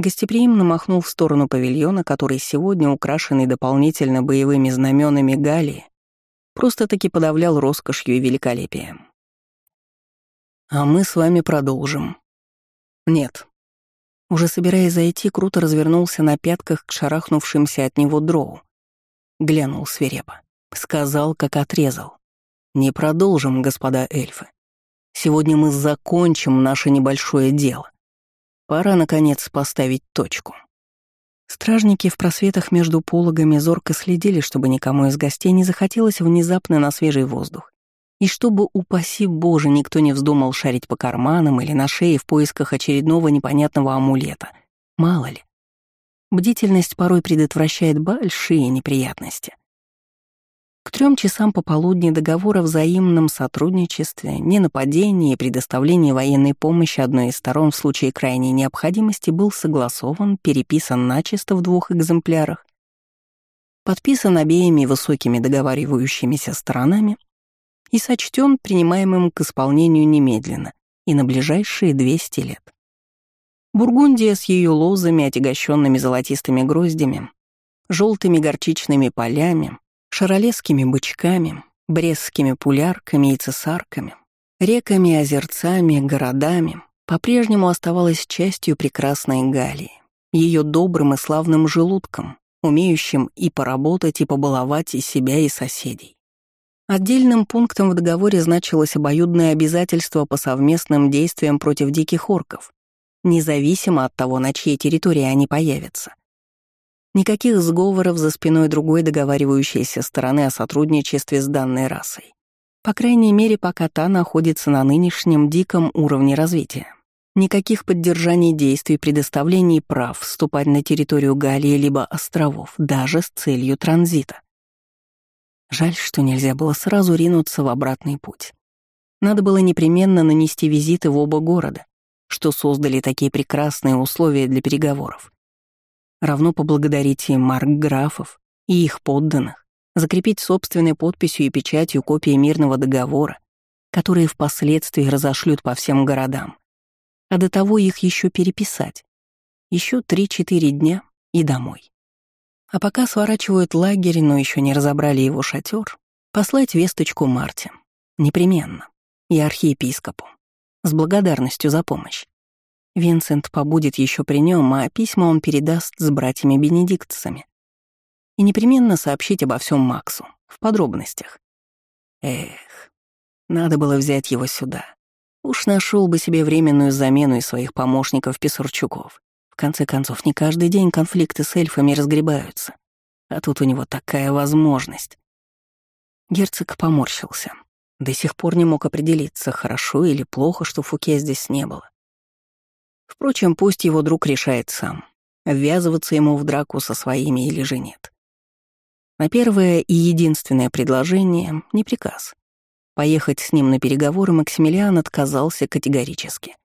[SPEAKER 1] Гостеприимно махнул в сторону павильона, который сегодня, украшенный дополнительно боевыми знаменами Галии, просто-таки подавлял роскошью и великолепием. А мы с вами продолжим. Нет, уже собираясь зайти, круто развернулся на пятках к шарахнувшимся от него дроу. Глянул свирепо. Сказал, как отрезал. «Не продолжим, господа эльфы. Сегодня мы закончим наше небольшое дело. Пора, наконец, поставить точку». Стражники в просветах между пологами зорко следили, чтобы никому из гостей не захотелось внезапно на свежий воздух. И чтобы, упаси Боже, никто не вздумал шарить по карманам или на шее в поисках очередного непонятного амулета. Мало ли. Бдительность порой предотвращает большие неприятности. К трем часам пополудни договор о взаимном сотрудничестве, ненападении и предоставлении военной помощи одной из сторон в случае крайней необходимости был согласован, переписан начисто в двух экземплярах, подписан обеими высокими договаривающимися сторонами и сочтен принимаемым к исполнению немедленно и на ближайшие 200 лет. Бургундия с ее лозами, отягощенными золотистыми гроздями, желтыми горчичными полями, шаролесскими бычками, брестскими пулярками и цесарками, реками, озерцами, городами, по-прежнему оставалась частью прекрасной Галии, ее добрым и славным желудком, умеющим и поработать, и побаловать и себя, и соседей. Отдельным пунктом в договоре значилось обоюдное обязательство по совместным действиям против диких орков, независимо от того, на чьей территории они появятся. Никаких сговоров за спиной другой договаривающейся стороны о сотрудничестве с данной расой. По крайней мере, пока та находится на нынешнем диком уровне развития. Никаких поддержаний действий, предоставлений прав вступать на территорию Галии либо островов, даже с целью транзита. Жаль, что нельзя было сразу ринуться в обратный путь. Надо было непременно нанести визиты в оба города, что создали такие прекрасные условия для переговоров. Равно поблагодарить и маркграфов, и их подданных, закрепить собственной подписью и печатью копии мирного договора, которые впоследствии разошлют по всем городам. А до того их еще переписать. Еще 3-4 дня и домой. А пока сворачивают лагерь, но еще не разобрали его шатер, послать весточку Марте. Непременно. И архиепископу. С благодарностью за помощь. Винсент побудет еще при нем, а письма он передаст с братьями-бенедиктцами. И непременно сообщить обо всем Максу, в подробностях. Эх, надо было взять его сюда. Уж нашел бы себе временную замену из своих помощников-писарчуков конце концов, не каждый день конфликты с эльфами разгребаются. А тут у него такая возможность. Герцог поморщился. До сих пор не мог определиться, хорошо или плохо, что Фуке здесь не было. Впрочем, пусть его друг решает сам, ввязываться ему в драку со своими или же нет. На первое и единственное предложение — не приказ. Поехать с ним на переговоры Максимилиан отказался категорически.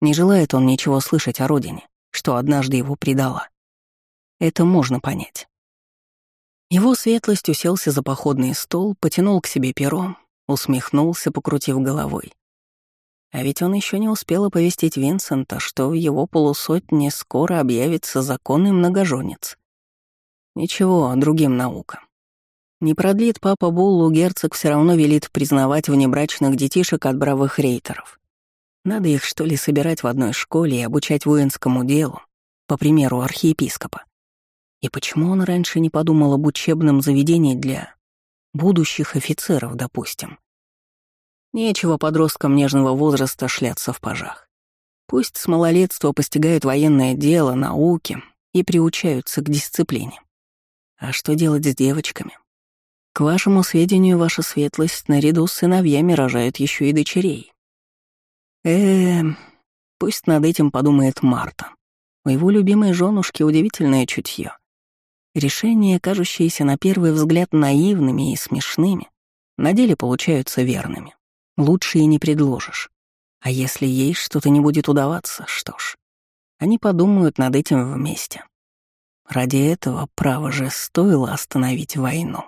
[SPEAKER 1] Не желает он ничего слышать о родине, что однажды его предала. Это можно понять. Его светлость уселся за походный стол, потянул к себе перо, усмехнулся, покрутив головой. А ведь он еще не успел оповестить Винсента, что в его полусотне скоро объявится законный многоженец. Ничего, другим наукам. Не продлит папа Буллу, герцог все равно велит признавать внебрачных детишек от бравых рейтеров. Надо их, что ли, собирать в одной школе и обучать воинскому делу, по примеру архиепископа. И почему он раньше не подумал об учебном заведении для будущих офицеров, допустим? Нечего подросткам нежного возраста шляться в пажах. Пусть с малолетства постигают военное дело, науки и приучаются к дисциплине. А что делать с девочками? К вашему сведению, ваша светлость наряду с сыновьями рожает еще и дочерей. Э, пусть над этим подумает Марта. У его любимой женушки удивительное чутье. Решения, кажущиеся на первый взгляд наивными и смешными, на деле получаются верными. Лучше и не предложишь. А если ей что-то не будет удаваться, что ж, они подумают над этим вместе. Ради этого, право же, стоило остановить войну.